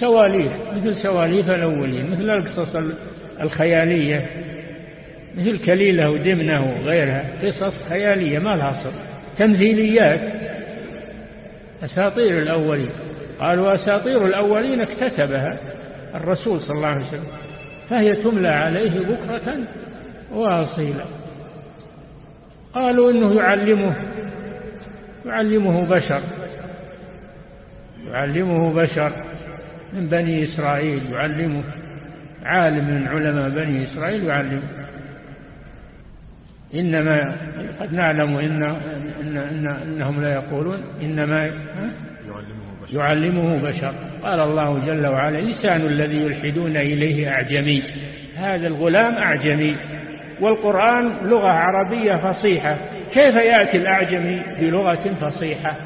سواليف مثل سواليف الأولين مثل القصص الخيالية. مثل كليلة ودمنة وغيرها قصص خيالية ما لها أصل. تمثيليات. أساطير الأولين. قالوا أساطير الأولين اكتتبها الرسول صلى الله عليه وسلم فهي تملى عليه بكرة وأصيلا. قالوا إنه يعلمه يعلمه بشر يعلمه بشر من بني إسرائيل يعلمه عالم من علماء بني إسرائيل يعلمه. إنما قد نعلم إن, إن, إن إنهم لا يقولون إنما يعلمه بشر. قال الله جل وعلا لسان الذي يلحدون إليه أعجمي هذا الغلام أعجمي. والقرآن لغة عربية فصيحة. كيف يأتي الأعجمي بلغة فصيحة؟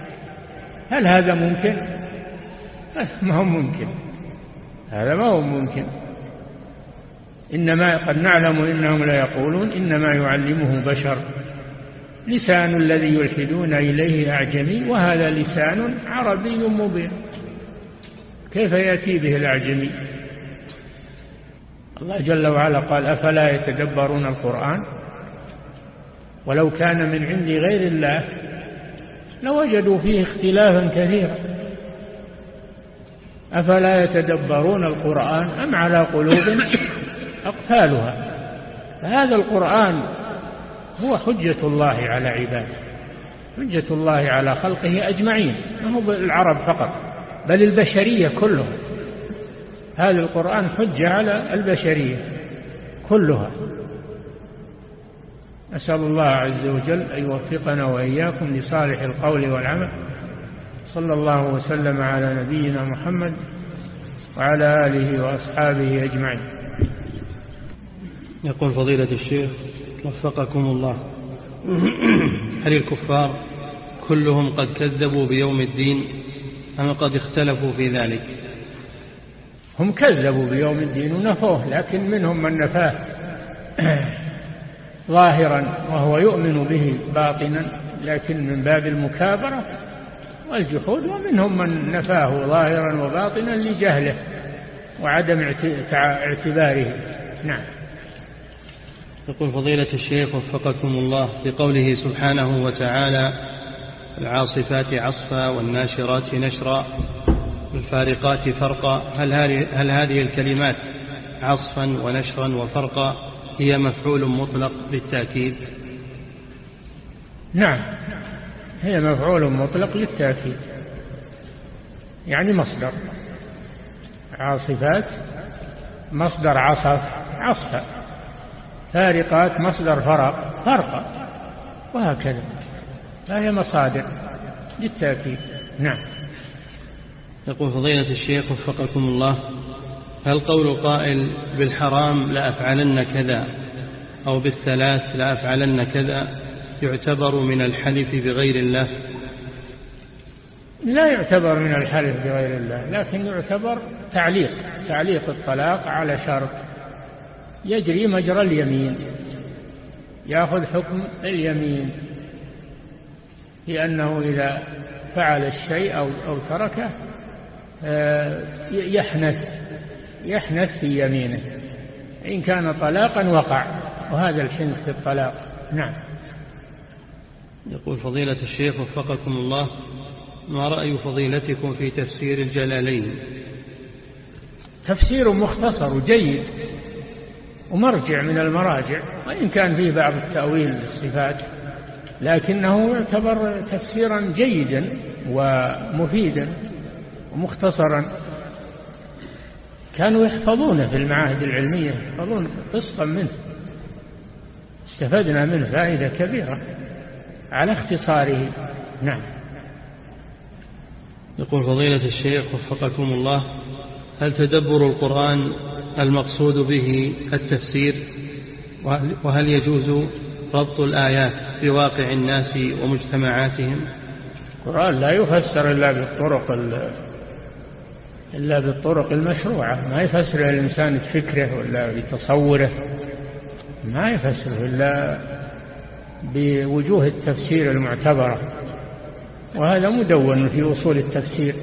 هل هذا ممكن؟ ما هو ممكن. هذا ما هو ممكن. إنما قد نعلم إنهم لا يقولون إنما يعلمه بشر. لسان الذي يلحدون إليه أعجمي وهذا لسان عربي مبين. كيف يأتي به الأعجمي؟ الله جل وعلا قال أفلا يتدبرون القرآن؟ ولو كان من عند غير الله لوجدوا فيه اختلافا كثيرا. أفلا يتدبرون القرآن أم على قلوب أقفالها فهذا القرآن هو حجة الله على عباده حجة الله على خلقه أجمعين ما هو العرب فقط بل البشرية كلهم هذا القرآن حجة على البشرية كلها. أسأل الله عز وجل أن يوفقنا وإياكم لصالح القول والعمل. صلى الله وسلم على نبينا محمد وعلى آله وأصحابه أجمعين. يقول فضيلة الشيخ وفقكم الله. هل الكفار كلهم قد كذبوا بيوم الدين أم قد اختلفوا في ذلك؟ هم كذبوا بيوم الدين ونفوه لكن منهم من نفاه ظاهرا وهو يؤمن به باطنا لكن من باب المكابرة والجحود ومنهم من نفاه ظاهرا وباطنا لجهله وعدم اعتباره. نعم. يقول فضيلة الشيخ وفقكم الله بقوله سبحانه وتعالى العاصفات عصفا والناشرات نشرا الفارقات فرقا. هل هذه, هل هذه الكلمات عصفا ونشرا وفرقا هي مفعول مطلق للتأكيد؟ نعم هي مفعول مطلق للتأكيد يعني مصدر. عاصفات مصدر عصف عصفة فارقات مصدر فرق فرقة. وهكذا. فهي مصادر للتأكيد. نعم. يقول فضيلة الشيخ وفقكم الله هل قول قائل بالحرام لأفعلن كذا أو بالثلاث لأفعلن كذا يعتبر من الحلف بغير الله؟ لا يعتبر من الحلف بغير الله لكن يعتبر تعليق تعليق الطلاق على شرط. يجري مجرى اليمين. ياخذ حكم اليمين. لأنه إذا فعل الشيء أو, أو تركه آه، يحنث يحنث في يمينه. إن كان طلاقا وقع. وهذا الحنث في الطلاق. نعم. يقول فضيلة الشيخ وفقكم الله ما رأي فضيلتكم في تفسير الجلالين؟ تفسير مختصر جيد ومرجع من المراجع وإن كان فيه بعض التأويل للصفات لكنه يعتبر تفسيرا جيدا ومفيدا ومختصرا. كانوا يحفظونه في المعاهد العلمية يحفظون قسطا منه. استفدنا منه فائدة كبيرة على اختصاره. نعم. يقول فضيلة الشيخ وفقكم الله هل تدبر القرآن المقصود به التفسير وهل يجوز ربط الآيات بواقع الناس ومجتمعاتهم؟ القرآن لا يفسر إلا بالطرق إلا بالطرق المشروعة. ما يفسر الإنسان بفكره ولا بتصوره ما يفسره إلا بوجوه التفسير المعتبرة. وهذا مدون في أصول التفسير.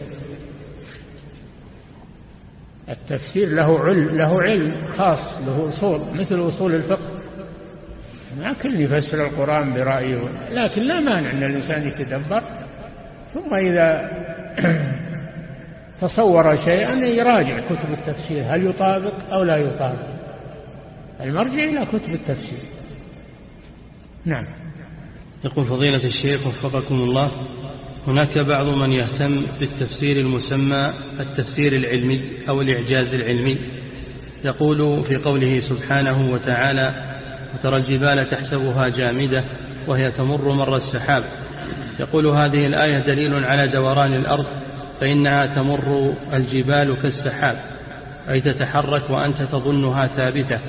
التفسير له علم, له علم خاص له أصول مثل أصول الفقه. ما كل يفسر القرآن برأيه لكن لا مانع أن الإنسان يتدبر. ثم إذا تصور شيئا يراجع كتب التفسير هل يطابق أو لا يطابق. المرجع إلى كتب التفسير. نعم. يقول فضيلة الشيخ وفقكم الله هناك بعض من يهتم بالتفسير المسمى التفسير العلمي أو الإعجاز العلمي. يقول في قوله سبحانه وتعالى وترى الجبال تحسبها جامدة وهي تمر مر السحاب يقول هذه الآية دليل على دوران الأرض فإنها تمر الجبال كالسحاب أي تتحرك وأنت تظنها ثابتة.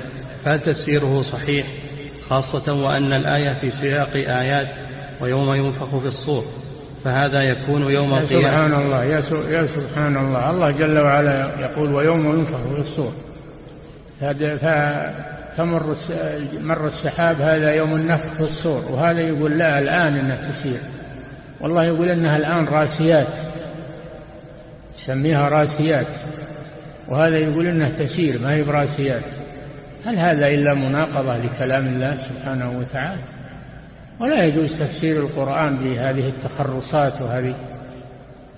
فهل تفسيره صحيح؟ خاصة وأن الآية في سياق آيات ويوم ينفخ في الصور. فهذا يكون يوم القيامة. سبحان الله يا, يا سبحان الله. الله جل وعلا يقول ويوم ينفخ في الصور. فتمر مر السحاب هذا يوم النفخ في الصور. وهذا يقول لا الآن انها تسير. والله يقول إنها الآن راسيات. سميها راسيات. وهذا يقول انها تسير ما هي براسيات. هل هذا إلا مناقضة لكلام الله سبحانه وتعالى؟ ولا يجوز تفسير القرآن بهذه التخرصات وهذه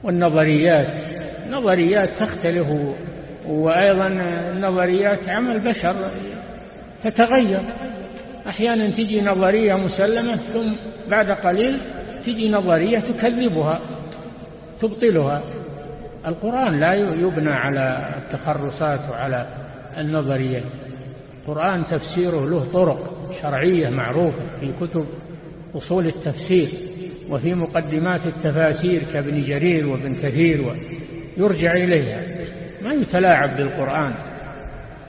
والنظريات. نظريات تختلف وأيضا النظريات عمل بشر تتغير. أحيانا تجي نظرية مسلمة ثم بعد قليل تجي نظرية تكذبها تبطلها. القرآن لا يبنى على التخرصات وعلى النظريات القرآن تفسيره له طرق شرعية معروفة في كتب أصول التفسير وفي مقدمات التفاسير كابن جرير وابن كثير يرجع إليها. ما يتلاعب بالقرآن.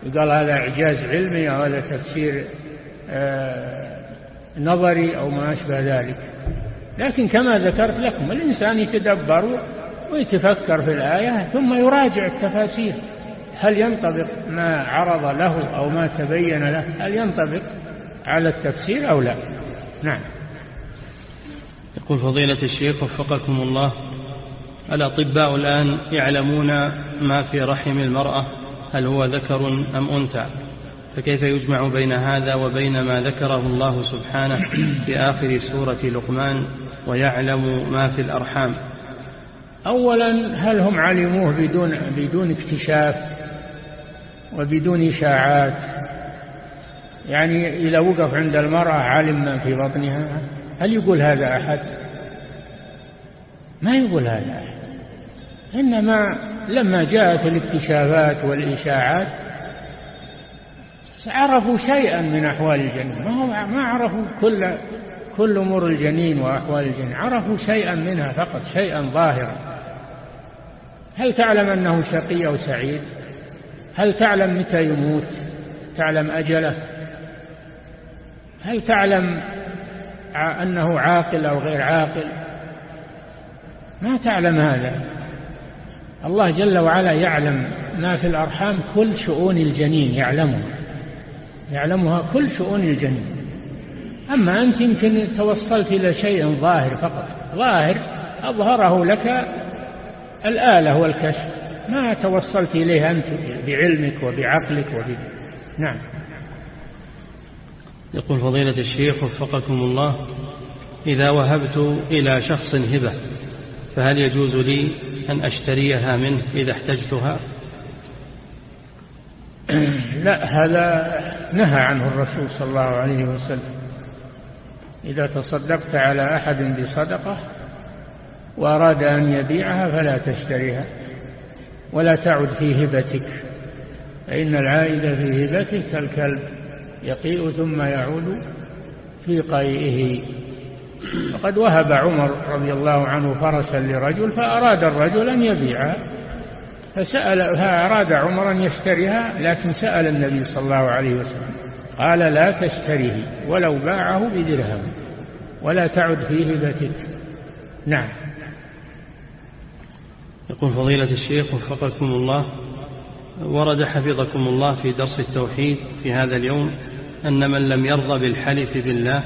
يقال هذا إعجاز علمي أو هذا تفسير آه، نظري أو ما أشبه ذلك. لكن كما ذكرت لكم الإنسان يتدبر ويتفكر في الآية ثم يراجع التفاسير. هل ينطبق ما عرض له أو ما تبين له؟ هل ينطبق على التفسير أو لا؟ نعم. يقول فضيلة الشيخ وفقكم الله الأطباء الآن يعلمون ما في رحم المرأة هل هو ذكر أم أنثى؟ فكيف يجمع بين هذا وبين ما ذكره الله سبحانه في آخر سورة لقمان ويعلم ما في الأرحام؟ أولا هل هم علموه بدون, بدون اكتشاف وبدون إشاعات؟ يعني إذا وقف عند المرأة علم ما في بطنها؟ هل يقول هذا أحد؟ ما يقول هذا إنما لما جاءت الاكتشافات والإشاعات عرفوا شيئا من أحوال الجنين. ما هو ما عرفوا كل كل أمور الجنين وأحوال الجنين. عرفوا شيئا منها فقط شيئا ظاهرا. هل تعلم أنه شقي أو سعيد؟ هل تعلم متى يموت؟ تعلم أجله؟ هل تعلم أنه عاقل أو غير عاقل. ما تعلم هذا. الله جل وعلا يعلم ما في الأرحام كل شؤون الجنين يعلمها. يعلمها كل شؤون الجنين. أما أنت يمكن توصلت إلى شيء ظاهر فقط. ظاهر أظهره لك الآلة والكشف. ما توصلت إليه أنت بعلمك وبعقلك وب... نعم. يقول فضيلة الشيخ وفقكم الله إذا وهبت إلى شخص هبة فهل يجوز لي أن أشتريها منه إذا احتجتها؟ لا هذا نهى عنه الرسول صلى الله عليه وسلم. إذا تصدقت على أحد بصدقة وأراد أن يبيعها فلا تشتريها ولا تعد في هبتك فإن العائد في هبته كالكلب. يقيء ثم يعود في قيئه. وقد وهب عمر رضي الله عنه فرسا لرجل فأراد الرجل أن يبيعها فسأل فأراد عمر أن يشتريها لكن سأل النبي صلى الله عليه وسلم قال لا تشتريه ولو باعه بدرهم ولا تعد في هبتك نعم. يقول فضيلة الشيخ وفقكم الله ورد حفظكم الله في درس التوحيد في هذا اليوم أن من لم يرضى بالحلف بالله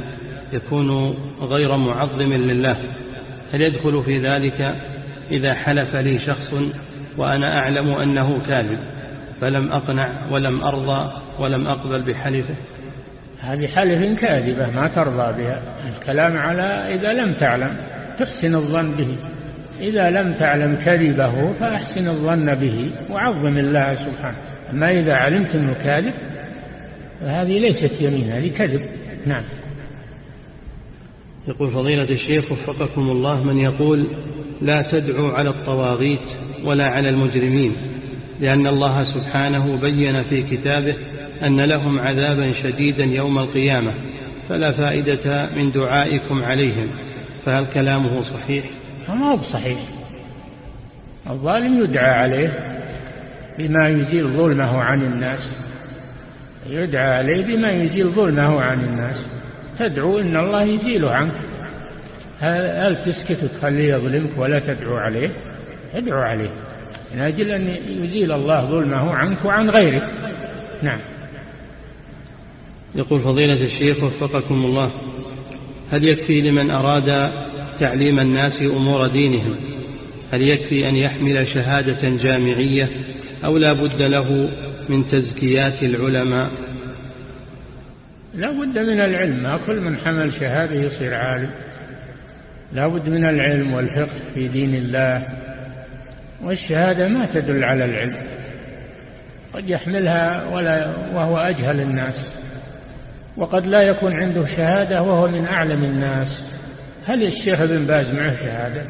يكون غير معظم لله. هل يدخل في ذلك إذا حلف لي شخص وأنا أعلم أنه كاذب فلم أقنع ولم أرضى ولم أقبل بحلفه؟ هذه حلف كاذبة ما ترضى بها. الكلام على إذا لم تعلم تحسن الظن به. إذا لم تعلم كذبه فأحسن الظن به وعظم الله سبحانه. أما إذا علمت أنه كاذب فهذه ليست يمين هذه كذب. نعم. يقول فضيلة الشيخ وفقكم الله من يقول لا تدعوا على الطواغيت ولا على المجرمين لأن الله سبحانه بين في كتابه أن لهم عذابا شديدا يوم القيامة فلا فائدة من دعائكم عليهم. فهل كلامه صحيح؟ ما هو صحيح. الظالم يدعى عليه بما يزيل ظلمه عن الناس. يدعى عليه بما يزيل ظلمه عن الناس. تدعو إن الله يزيله عنك. هل تسكت وتخليه يظلمك ولا تدعو عليه؟ ادعو عليه. من أجل أن يزيل الله ظلمه عنك وعن غيرك. نعم. يقول فضيلة الشيخ وفقكم الله. هل يكفي لمن أراد تعليم الناس أمور دينهم؟ هل يكفي أن يحمل شهادة جامعية أو لا بد له من تزكيات العلماء؟ لا بد من العلم. ما كل من حمل شهادة يصير عالم. لا بد من العلم والفقه في دين الله. والشهادة ما تدل على العلم. قد يحملها ولا وهو أجهل الناس. وقد لا يكون عنده شهادة وهو من أعلم الناس. هل الشيخ ابن باز معه شهادة؟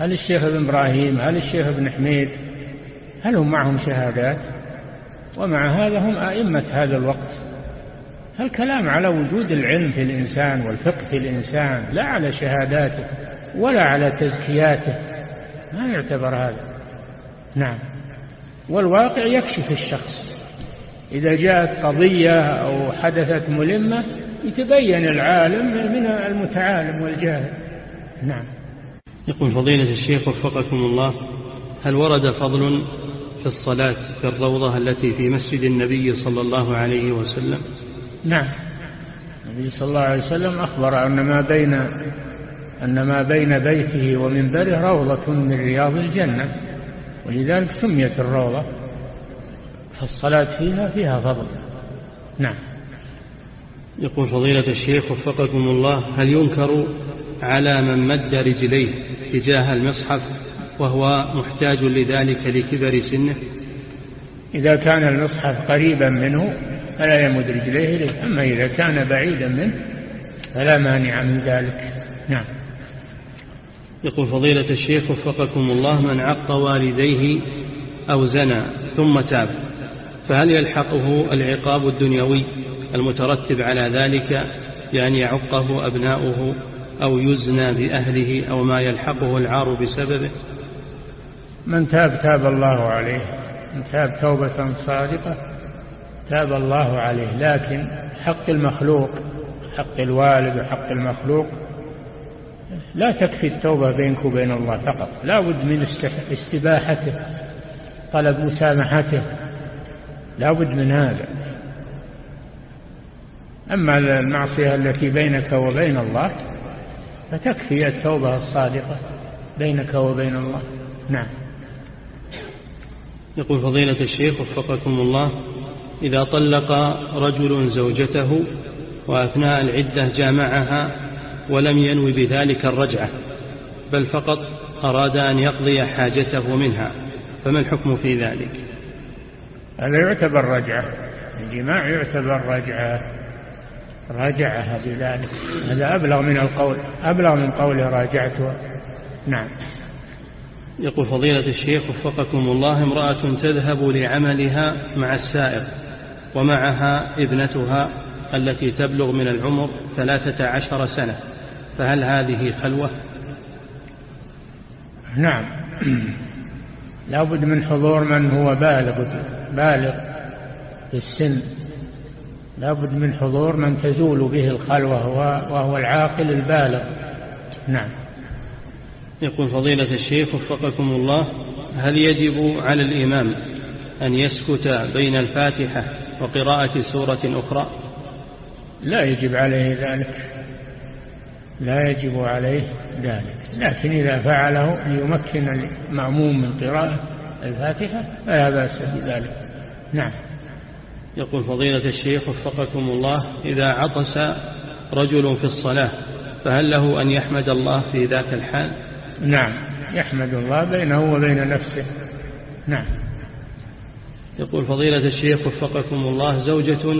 هل الشيخ ابن إبراهيم؟ هل الشيخ ابن حميد؟ هل هم معهم شهادات؟ ومع هذا هم أئمة هذا الوقت. الكلام على وجود العلم في الإنسان والفقه في الإنسان لا على شهاداته ولا على تزكياته ما يعتبر هذا. نعم. والواقع يكشف الشخص. إذا جاءت قضية أو حدثت ملمة يتبين العالم من المتعالم والجاهل. نعم. يقول فضيلة الشيخ وفقكم الله هل ورد فضل في الصلاة في الروضة التي في مسجد النبي صلى الله عليه وسلم. نعم. النبي صلى الله عليه وسلم أخبر أن ما بين أن ما بين بيته ومنبره روضة من رياض الجنة ولذلك سميت الروضة فالصلاة فيها فيها فضل. نعم. يقول فضيلة الشيخ وفقكم الله هل ينكر على من مد رجليه تجاه المصحف؟ وهو محتاج لذلك لكبر سنه. إذا كان المصحف قريبا منه فلا يمد رجليه إليه. أما إذا كان بعيدا منه فلا مانع من ذلك. نعم. يقول فضيلة الشيخ وفقكم الله من عق والديه أو زنى ثم تاب فهل يلحقه العقاب الدنيوي المترتب على ذلك بأن يعقه أبناؤه أو يزنى بأهله أو ما يلحقه العار بسببه؟ من تاب تاب الله عليه. من تاب توبة صادقة تاب الله عليه. لكن حق المخلوق حق الوالد وحق المخلوق لا تكفي التوبة بينك وبين الله فقط. لا بد من استباحته طلب مسامحته. لا بد من هذا. أما المعصية التي بينك وبين الله فتكفي التوبة الصادقة بينك وبين الله. نعم. يقول فضيلة الشيخ وفقكم الله إذا طلق رجل زوجته وأثناء العدة جامعها ولم ينوي بذلك الرجعة بل فقط أراد أن يقضي حاجته منها فما الحكم في ذلك؟ هذا يعتبر رجعة الجماع يعتبر رجعة راجعها بذلك هذا أبلغ من القول أبلغ من قول راجعتها نعم. يقول فضيلة الشيخ وفقكم الله امرأة تذهب لعملها مع السائق ومعها ابنتها التي تبلغ من العمر ثلاثة عشر سنة فهل هذه خلوة؟ نعم. لا بد من حضور من هو بالغ بالغ في السن. لا بد من حضور من تزول به الخلوة وهو العاقل البالغ. نعم. يقول فضيلة الشيخ وفقكم الله هل يجب على الإمام أن يسكت بين الفاتحة وقراءة سورة أخرى؟ لا يجب عليه ذلك. لا يجب عليه ذلك. لكن إذا فعله ليمكن المأموم من قراءة الفاتحة فلا بأس بذلك. نعم. يقول فضيلة الشيخ وفقكم الله إذا عطس رجل في الصلاة فهل له أن يحمد الله في ذاك الحال؟ نعم يحمد الله بينه وبين نفسه. نعم. يقول فضيلة الشيخ وفقكم الله زوجة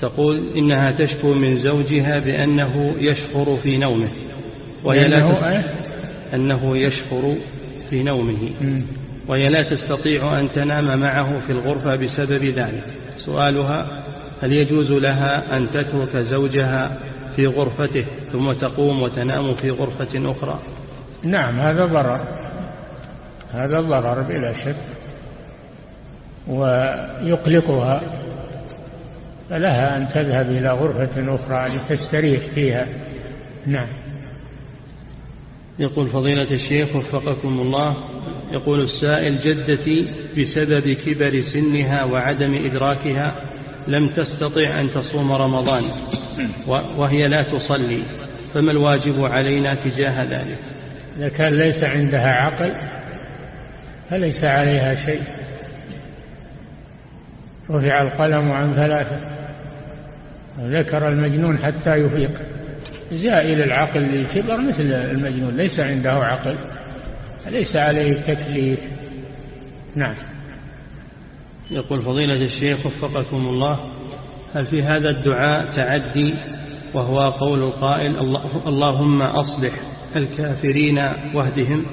تقول إنها تشكو من زوجها بأنه يشخر في نومه وهي لا؟ أنه يشخر في نومه. وهي لا تستطيع أن تنام معه في الغرفة بسبب ذلك. سؤالها هل يجوز لها أن تترك زوجها في غرفته ثم تقوم وتنام في غرفة أخرى؟ نعم هذا ضرر. هذا ضرر بلا شك ويقلقها. فلها أن تذهب إلى غرفة أخرى لتستريح فيها. نعم. يقول فضيلة الشيخ وفقكم الله يقول السائل جدتي بسبب كبر سنها وعدم إدراكها لم تستطع أن تصوم رمضان وهي لا تصلي فما الواجب علينا تجاه ذلك؟ إذا كان ليس عندها عقل فليس عليها شيء. رفع القلم عن ثلاثة ذكر المجنون حتى يفيق. زائل العقل للكبر مثل المجنون ليس عنده عقل ليس عليه تكليف. نعم. يقول فضيلة الشيخ وفقكم الله هل في هذا الدعاء تعدي وهو قول القائل اللهم أصلح الكافرين واهدهم.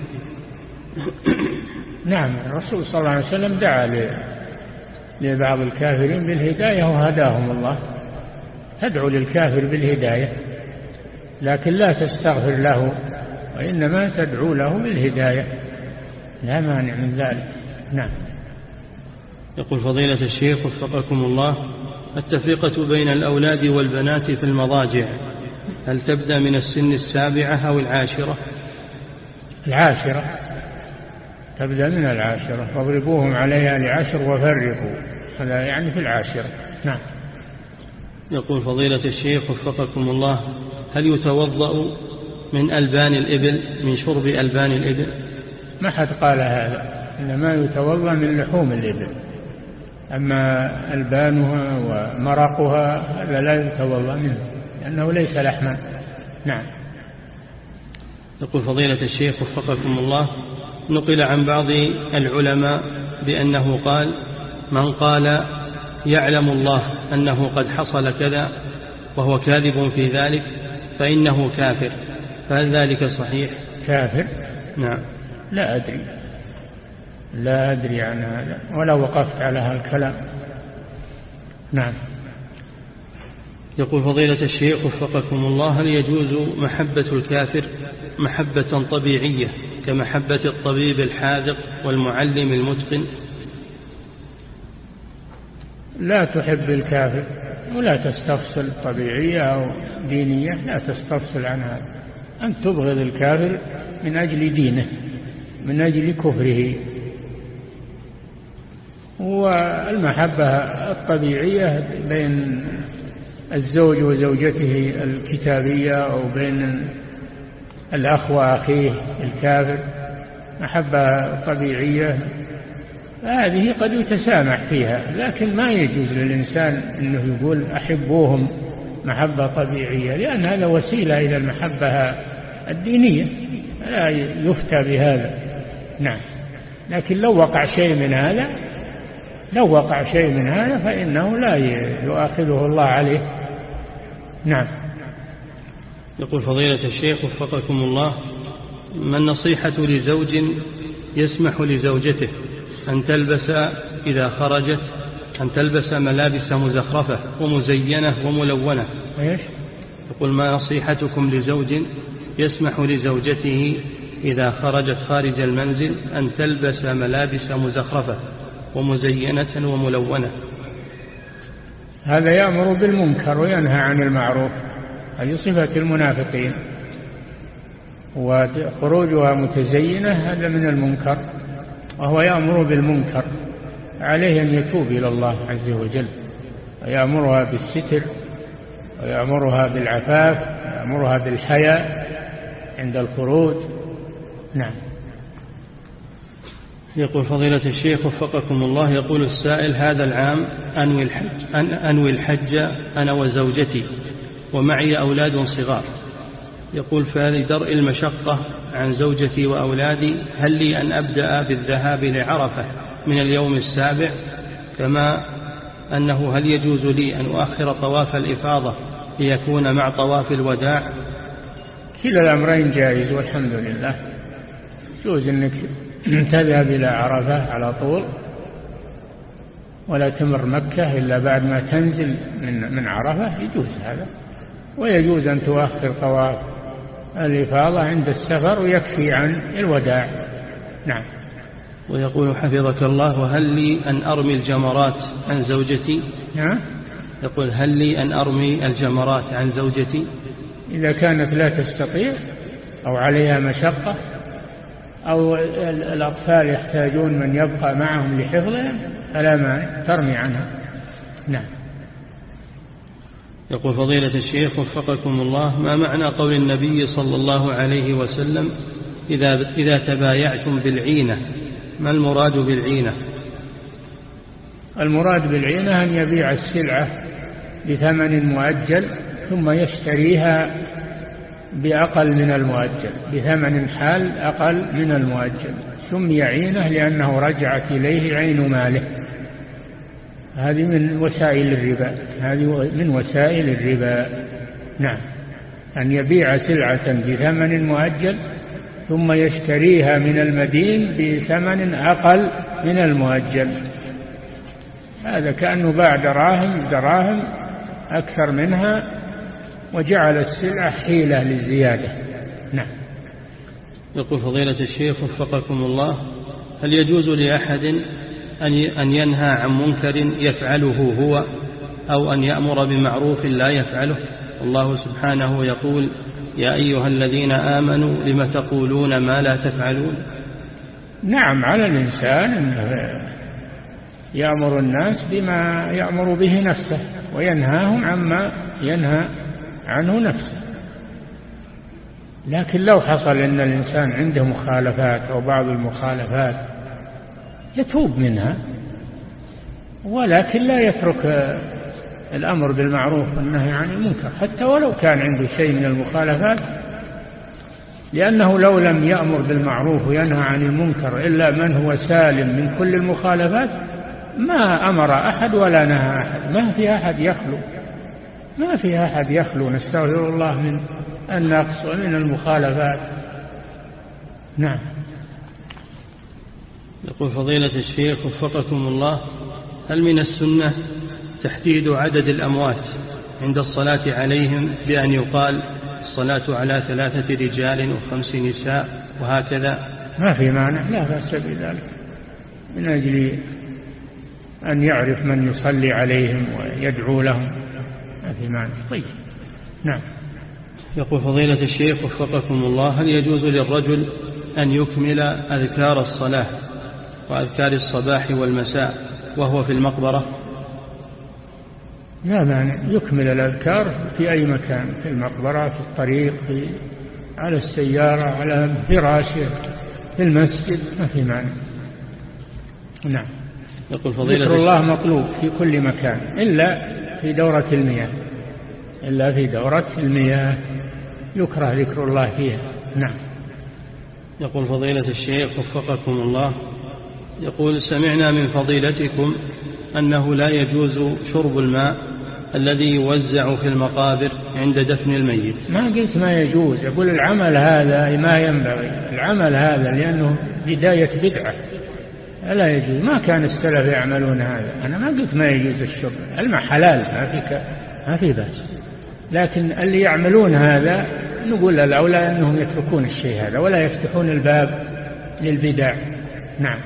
نعم الرسول صلى الله عليه وسلم دعا لبعض الكافرين بالهداية وهداهم الله. تدعو للكافر بالهداية لكن لا تستغفر له وإنما تدعو له بالهداية. لا مانع من ذلك. نعم. يقول فضيلة الشيخ وفقكم الله التفرقة بين الأولاد والبنات في المضاجع. هل تبدأ من السن السابعة أو العاشرة؟ العاشرة. تبدأ من العاشرة. واضربوهم عليها لعشر وفرقوا. هذا يعني في العاشرة. نعم. يقول فضيلة الشيخ وفقكم الله هل يتوضأ من ألبان الإبل من شرب ألبان الإبل؟ ما حد قال هذا. إنما يتوضأ من لحوم الإبل. أما ألبانها ومرقها هذا لا يتوضأ منه لأنه ليس لحما. نعم. يقول فضيلة الشيخ وفقكم الله نقل عن بعض العلماء بأنه قال من قال يعلم الله أنه قد حصل كذا وهو كاذب في ذلك فإنه كافر. فهل ذلك صحيح؟ كافر؟ نعم. لا أدري. لا أدري عن هذا ولا وقفت على هذا الكلام. نعم. يقول فضيلة الشيخ وفقكم الله هل يجوز محبة الكافر محبة طبيعية كمحبة الطبيب الحاذق والمعلم المتقن؟ لا تحب الكافر ولا تستفصل طبيعية أو دينية لا تستفصل عن هذا أن تبغض الكافر من أجل دينه من أجل كفره. والمحبة الطبيعية بين الزوج وزوجته الكتابية أو بين الأخ وأخيه الكافر محبة طبيعية هذه قد يتسامح فيها لكن ما يجوز للإنسان أنه يقول أحبوهم محبة طبيعية لأن هذا وسيلة إلى المحبة الدينية لا يفتى بهذا. نعم. لكن لو وقع شيء من هذا لو وقع شيء من هذا فإنه لا يؤاخذه الله عليه. نعم. يقول فضيلة الشيخ وفقكم الله ما النصيحة لزوج يسمح لزوجته أن تلبس إذا خرجت أن تلبس ملابس مزخرفة ومزينة وملونة؟ إيش؟ يقول ما نصيحتكم لزوج يسمح لزوجته إذا خرجت خارج المنزل أن تلبس ملابس مزخرفة ومزينة وملونة؟ هذا يأمر بالمنكر وينهى عن المعروف هذه صفة المنافقين. وخروجها متزينة هذا من المنكر وهو يأمر بالمنكر عليه أن يتوب إلى الله عز وجل. ويأمرها بالستر ويأمرها بالعفاف ويأمرها بالحياء عند الخروج. نعم. يقول فضيلة الشيخ وفقكم الله يقول السائل هذا العام أنوي الحج, أن أنوي الحج أنا وزوجتي ومعي أولاد صغار. يقول فلدرء المشقة عن زوجتي وأولادي هل لي أن أبدأ بالذهاب لعرفة من اليوم السابع؟ كما أنه هل يجوز لي أن أؤخر طواف الإفاضة ليكون مع طواف الوداع؟ كلا الأمرين جائز والحمد لله. يجوز أنك تذهب إلى عرفة على طول ولا تمر مكة إلا بعد ما تنزل من من عرفة يجوز هذا. ويجوز أن تؤخر طواف الإفاضة عند السفر ويكفي عن الوداع. نعم. ويقول حفظك الله وهل لي أن أرمي الجمرات عن زوجتي؟ نعم. يقول هل لي أن أرمي الجمرات عن زوجتي؟ إذا كانت لا تستطيع أو عليها مشقة أو الأطفال يحتاجون من يبقى معهم لحفظهم فلا مانع ترمي عنها. نعم. يقول فضيلة الشيخ وفقكم الله ما معنى قول النبي صلى الله عليه وسلم إذا, إذا تبايعتم بالعينة ما المراد بالعينة؟ المراد بالعينة أن يبيع السلعة بثمن مؤجل ثم يشتريها بأقل من المؤجل بثمن حال أقل من المؤجل. سمي عينة لأنه رجعت إليه عين ماله. هذه من وسائل الربا. هذه من وسائل الربا. نعم. أن يبيع سلعة بثمن مؤجل ثم يشتريها من المدين بثمن أقل من المؤجل. هذا كأنه باع دراهم دراهم أكثر منها وجعل السلعة حيلة للزيادة. نعم. يقول فضيلة الشيخ وفقكم الله هل يجوز لأحد أن ينهى عن منكر يفعله هو أو أن يأمر بمعروف لا يفعله؟ الله سبحانه يقول يا أيها الذين آمنوا لم تقولون ما لا تفعلون؟ نعم على الإنسان أنه يأمر الناس بما يأمر به نفسه وينهاهم عما ينهى عنه نفسه. لكن لو حصل أن الإنسان عنده مخالفات أو بعض المخالفات يتوب منها ولكن لا يترك الأمر بالمعروف والنهي عن المنكر. حتى ولو كان عنده شيء من المخالفات لأنه لو لم يأمر بالمعروف وينهى عن المنكر إلا من هو سالم من كل المخالفات ما أمر أحد ولا نهى أحد ما في أحد يخلو. ما في أحد يخلو نستغفر الله من النقص ومن المخالفات. نعم. يقول فضيلة الشيخ وفقكم الله هل من السنة تحديد عدد الأموات عند الصلاة عليهم بأن يقال الصلاة على ثلاثة رجال وخمس نساء وهكذا؟ ما في مانع لا بأس بذلك. من أجل أن يعرف من يصلي عليهم ويدعو لهم. ما في مانع طيب. نعم. يقول فضيلة الشيخ وفقكم الله هل يجوز للرجل أن يكمل أذكار الصلاة وأذكار الصباح والمساء وهو في المقبرة؟ لا مانع. يكمل الأذكار في أي مكان في المقبرة في الطريق في على السيارة على فراشه في المسجد ما في مانع. نعم. يقول فضيلة ذكر الله مطلوب في كل مكان إلا في دورة المياه. إلا في دورة المياه يكره ذكر الله فيها. نعم. يقول فضيلة الشيخ وفقكم الله. يقول سمعنا من فضيلتكم أنه لا يجوز شرب الماء الذي يوزع في المقابر عند دفن الميت. ما قلت ما يجوز. يقول العمل هذا ما ينبغي. العمل هذا لأنه بداية بدعة. لا يجوز. ما كان السلف يعملون هذا. أنا ما قلت ما يجوز الشرب. الماء حلال ما في ما في بأس. لكن اللي يعملون هذا نقول الأولى أنهم يتركون الشيء هذا ولا يفتحون الباب للبدع. نعم.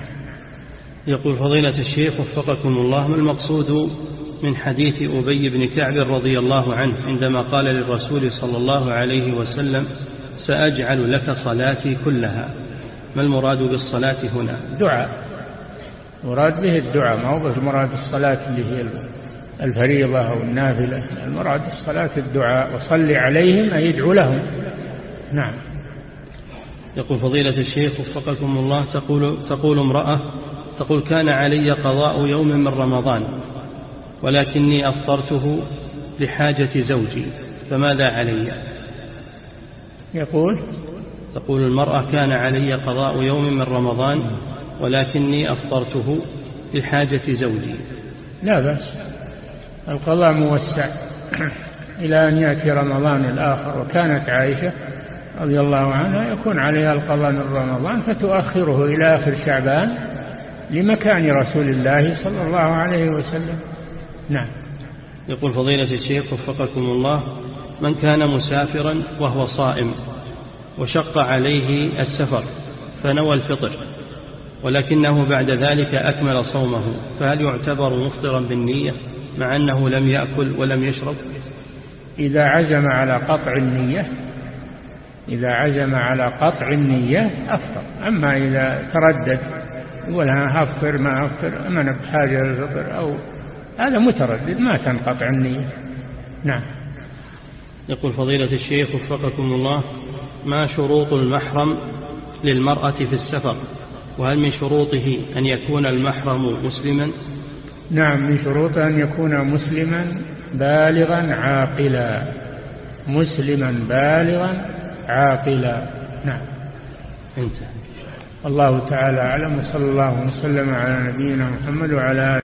يقول فضيلة الشيخ وفقكم الله ما المقصود من حديث أبي بن كعب رضي الله عنه عندما قال للرسول صلى الله عليه وسلم سأجعل لك صلاتي كلها ما المراد بالصلاة هنا؟ دعاء. مراد به الدعاء ما هو المراد الصلاة اللي هي الفريضة أو النافلة. المراد الصلاة الدعاء وصل عليهم أي يدعو لهم. نعم. يقول فضيلة الشيخ وفقكم الله تقول, تقول امرأة تقول كان علي قضاء يوم من رمضان ولكني أفطرته لحاجة زوجي فماذا علي؟ يقول تقول المرأة كان علي قضاء يوم من رمضان ولكني أفطرته لحاجة زوجي. لا بأس. القضاء موسع إلى أن يأتي رمضان الآخر. وكانت عائشة رضي الله عنها يكون عليها القضاء من رمضان فتؤخره إلى آخر شعبان لمكان رسول الله صلى الله عليه وسلم. نعم. يقول فضيلة الشيخ وفقكم الله من كان مسافرا وهو صائم وشق عليه السفر فنوى الفطر ولكنه بعد ذلك أكمل صومه فهل يعتبر مفطرا بالنية؟ مع أنه لم يأكل ولم يشرب. إذا عزم على قطع النية إذا عزم على قطع النية أفطر أما إذا تردد يقول أنا أفطر ما أفطر أما أنا بحاجة للفطر أو هذا متردد ما تنقطع النية. نعم. يقول فضيلة الشيخ وفقكم الله ما شروط المحرم للمرأة في السفر؟ وهل من شروطه أن يكون المحرم مسلما؟ نعم من شروطه أن يكون مسلما بالغا عاقلا. مسلما بالغا عاقلا. نعم. انتهى. الله تعالى أعلم وصلى الله وسلم على نبينا محمد وعلى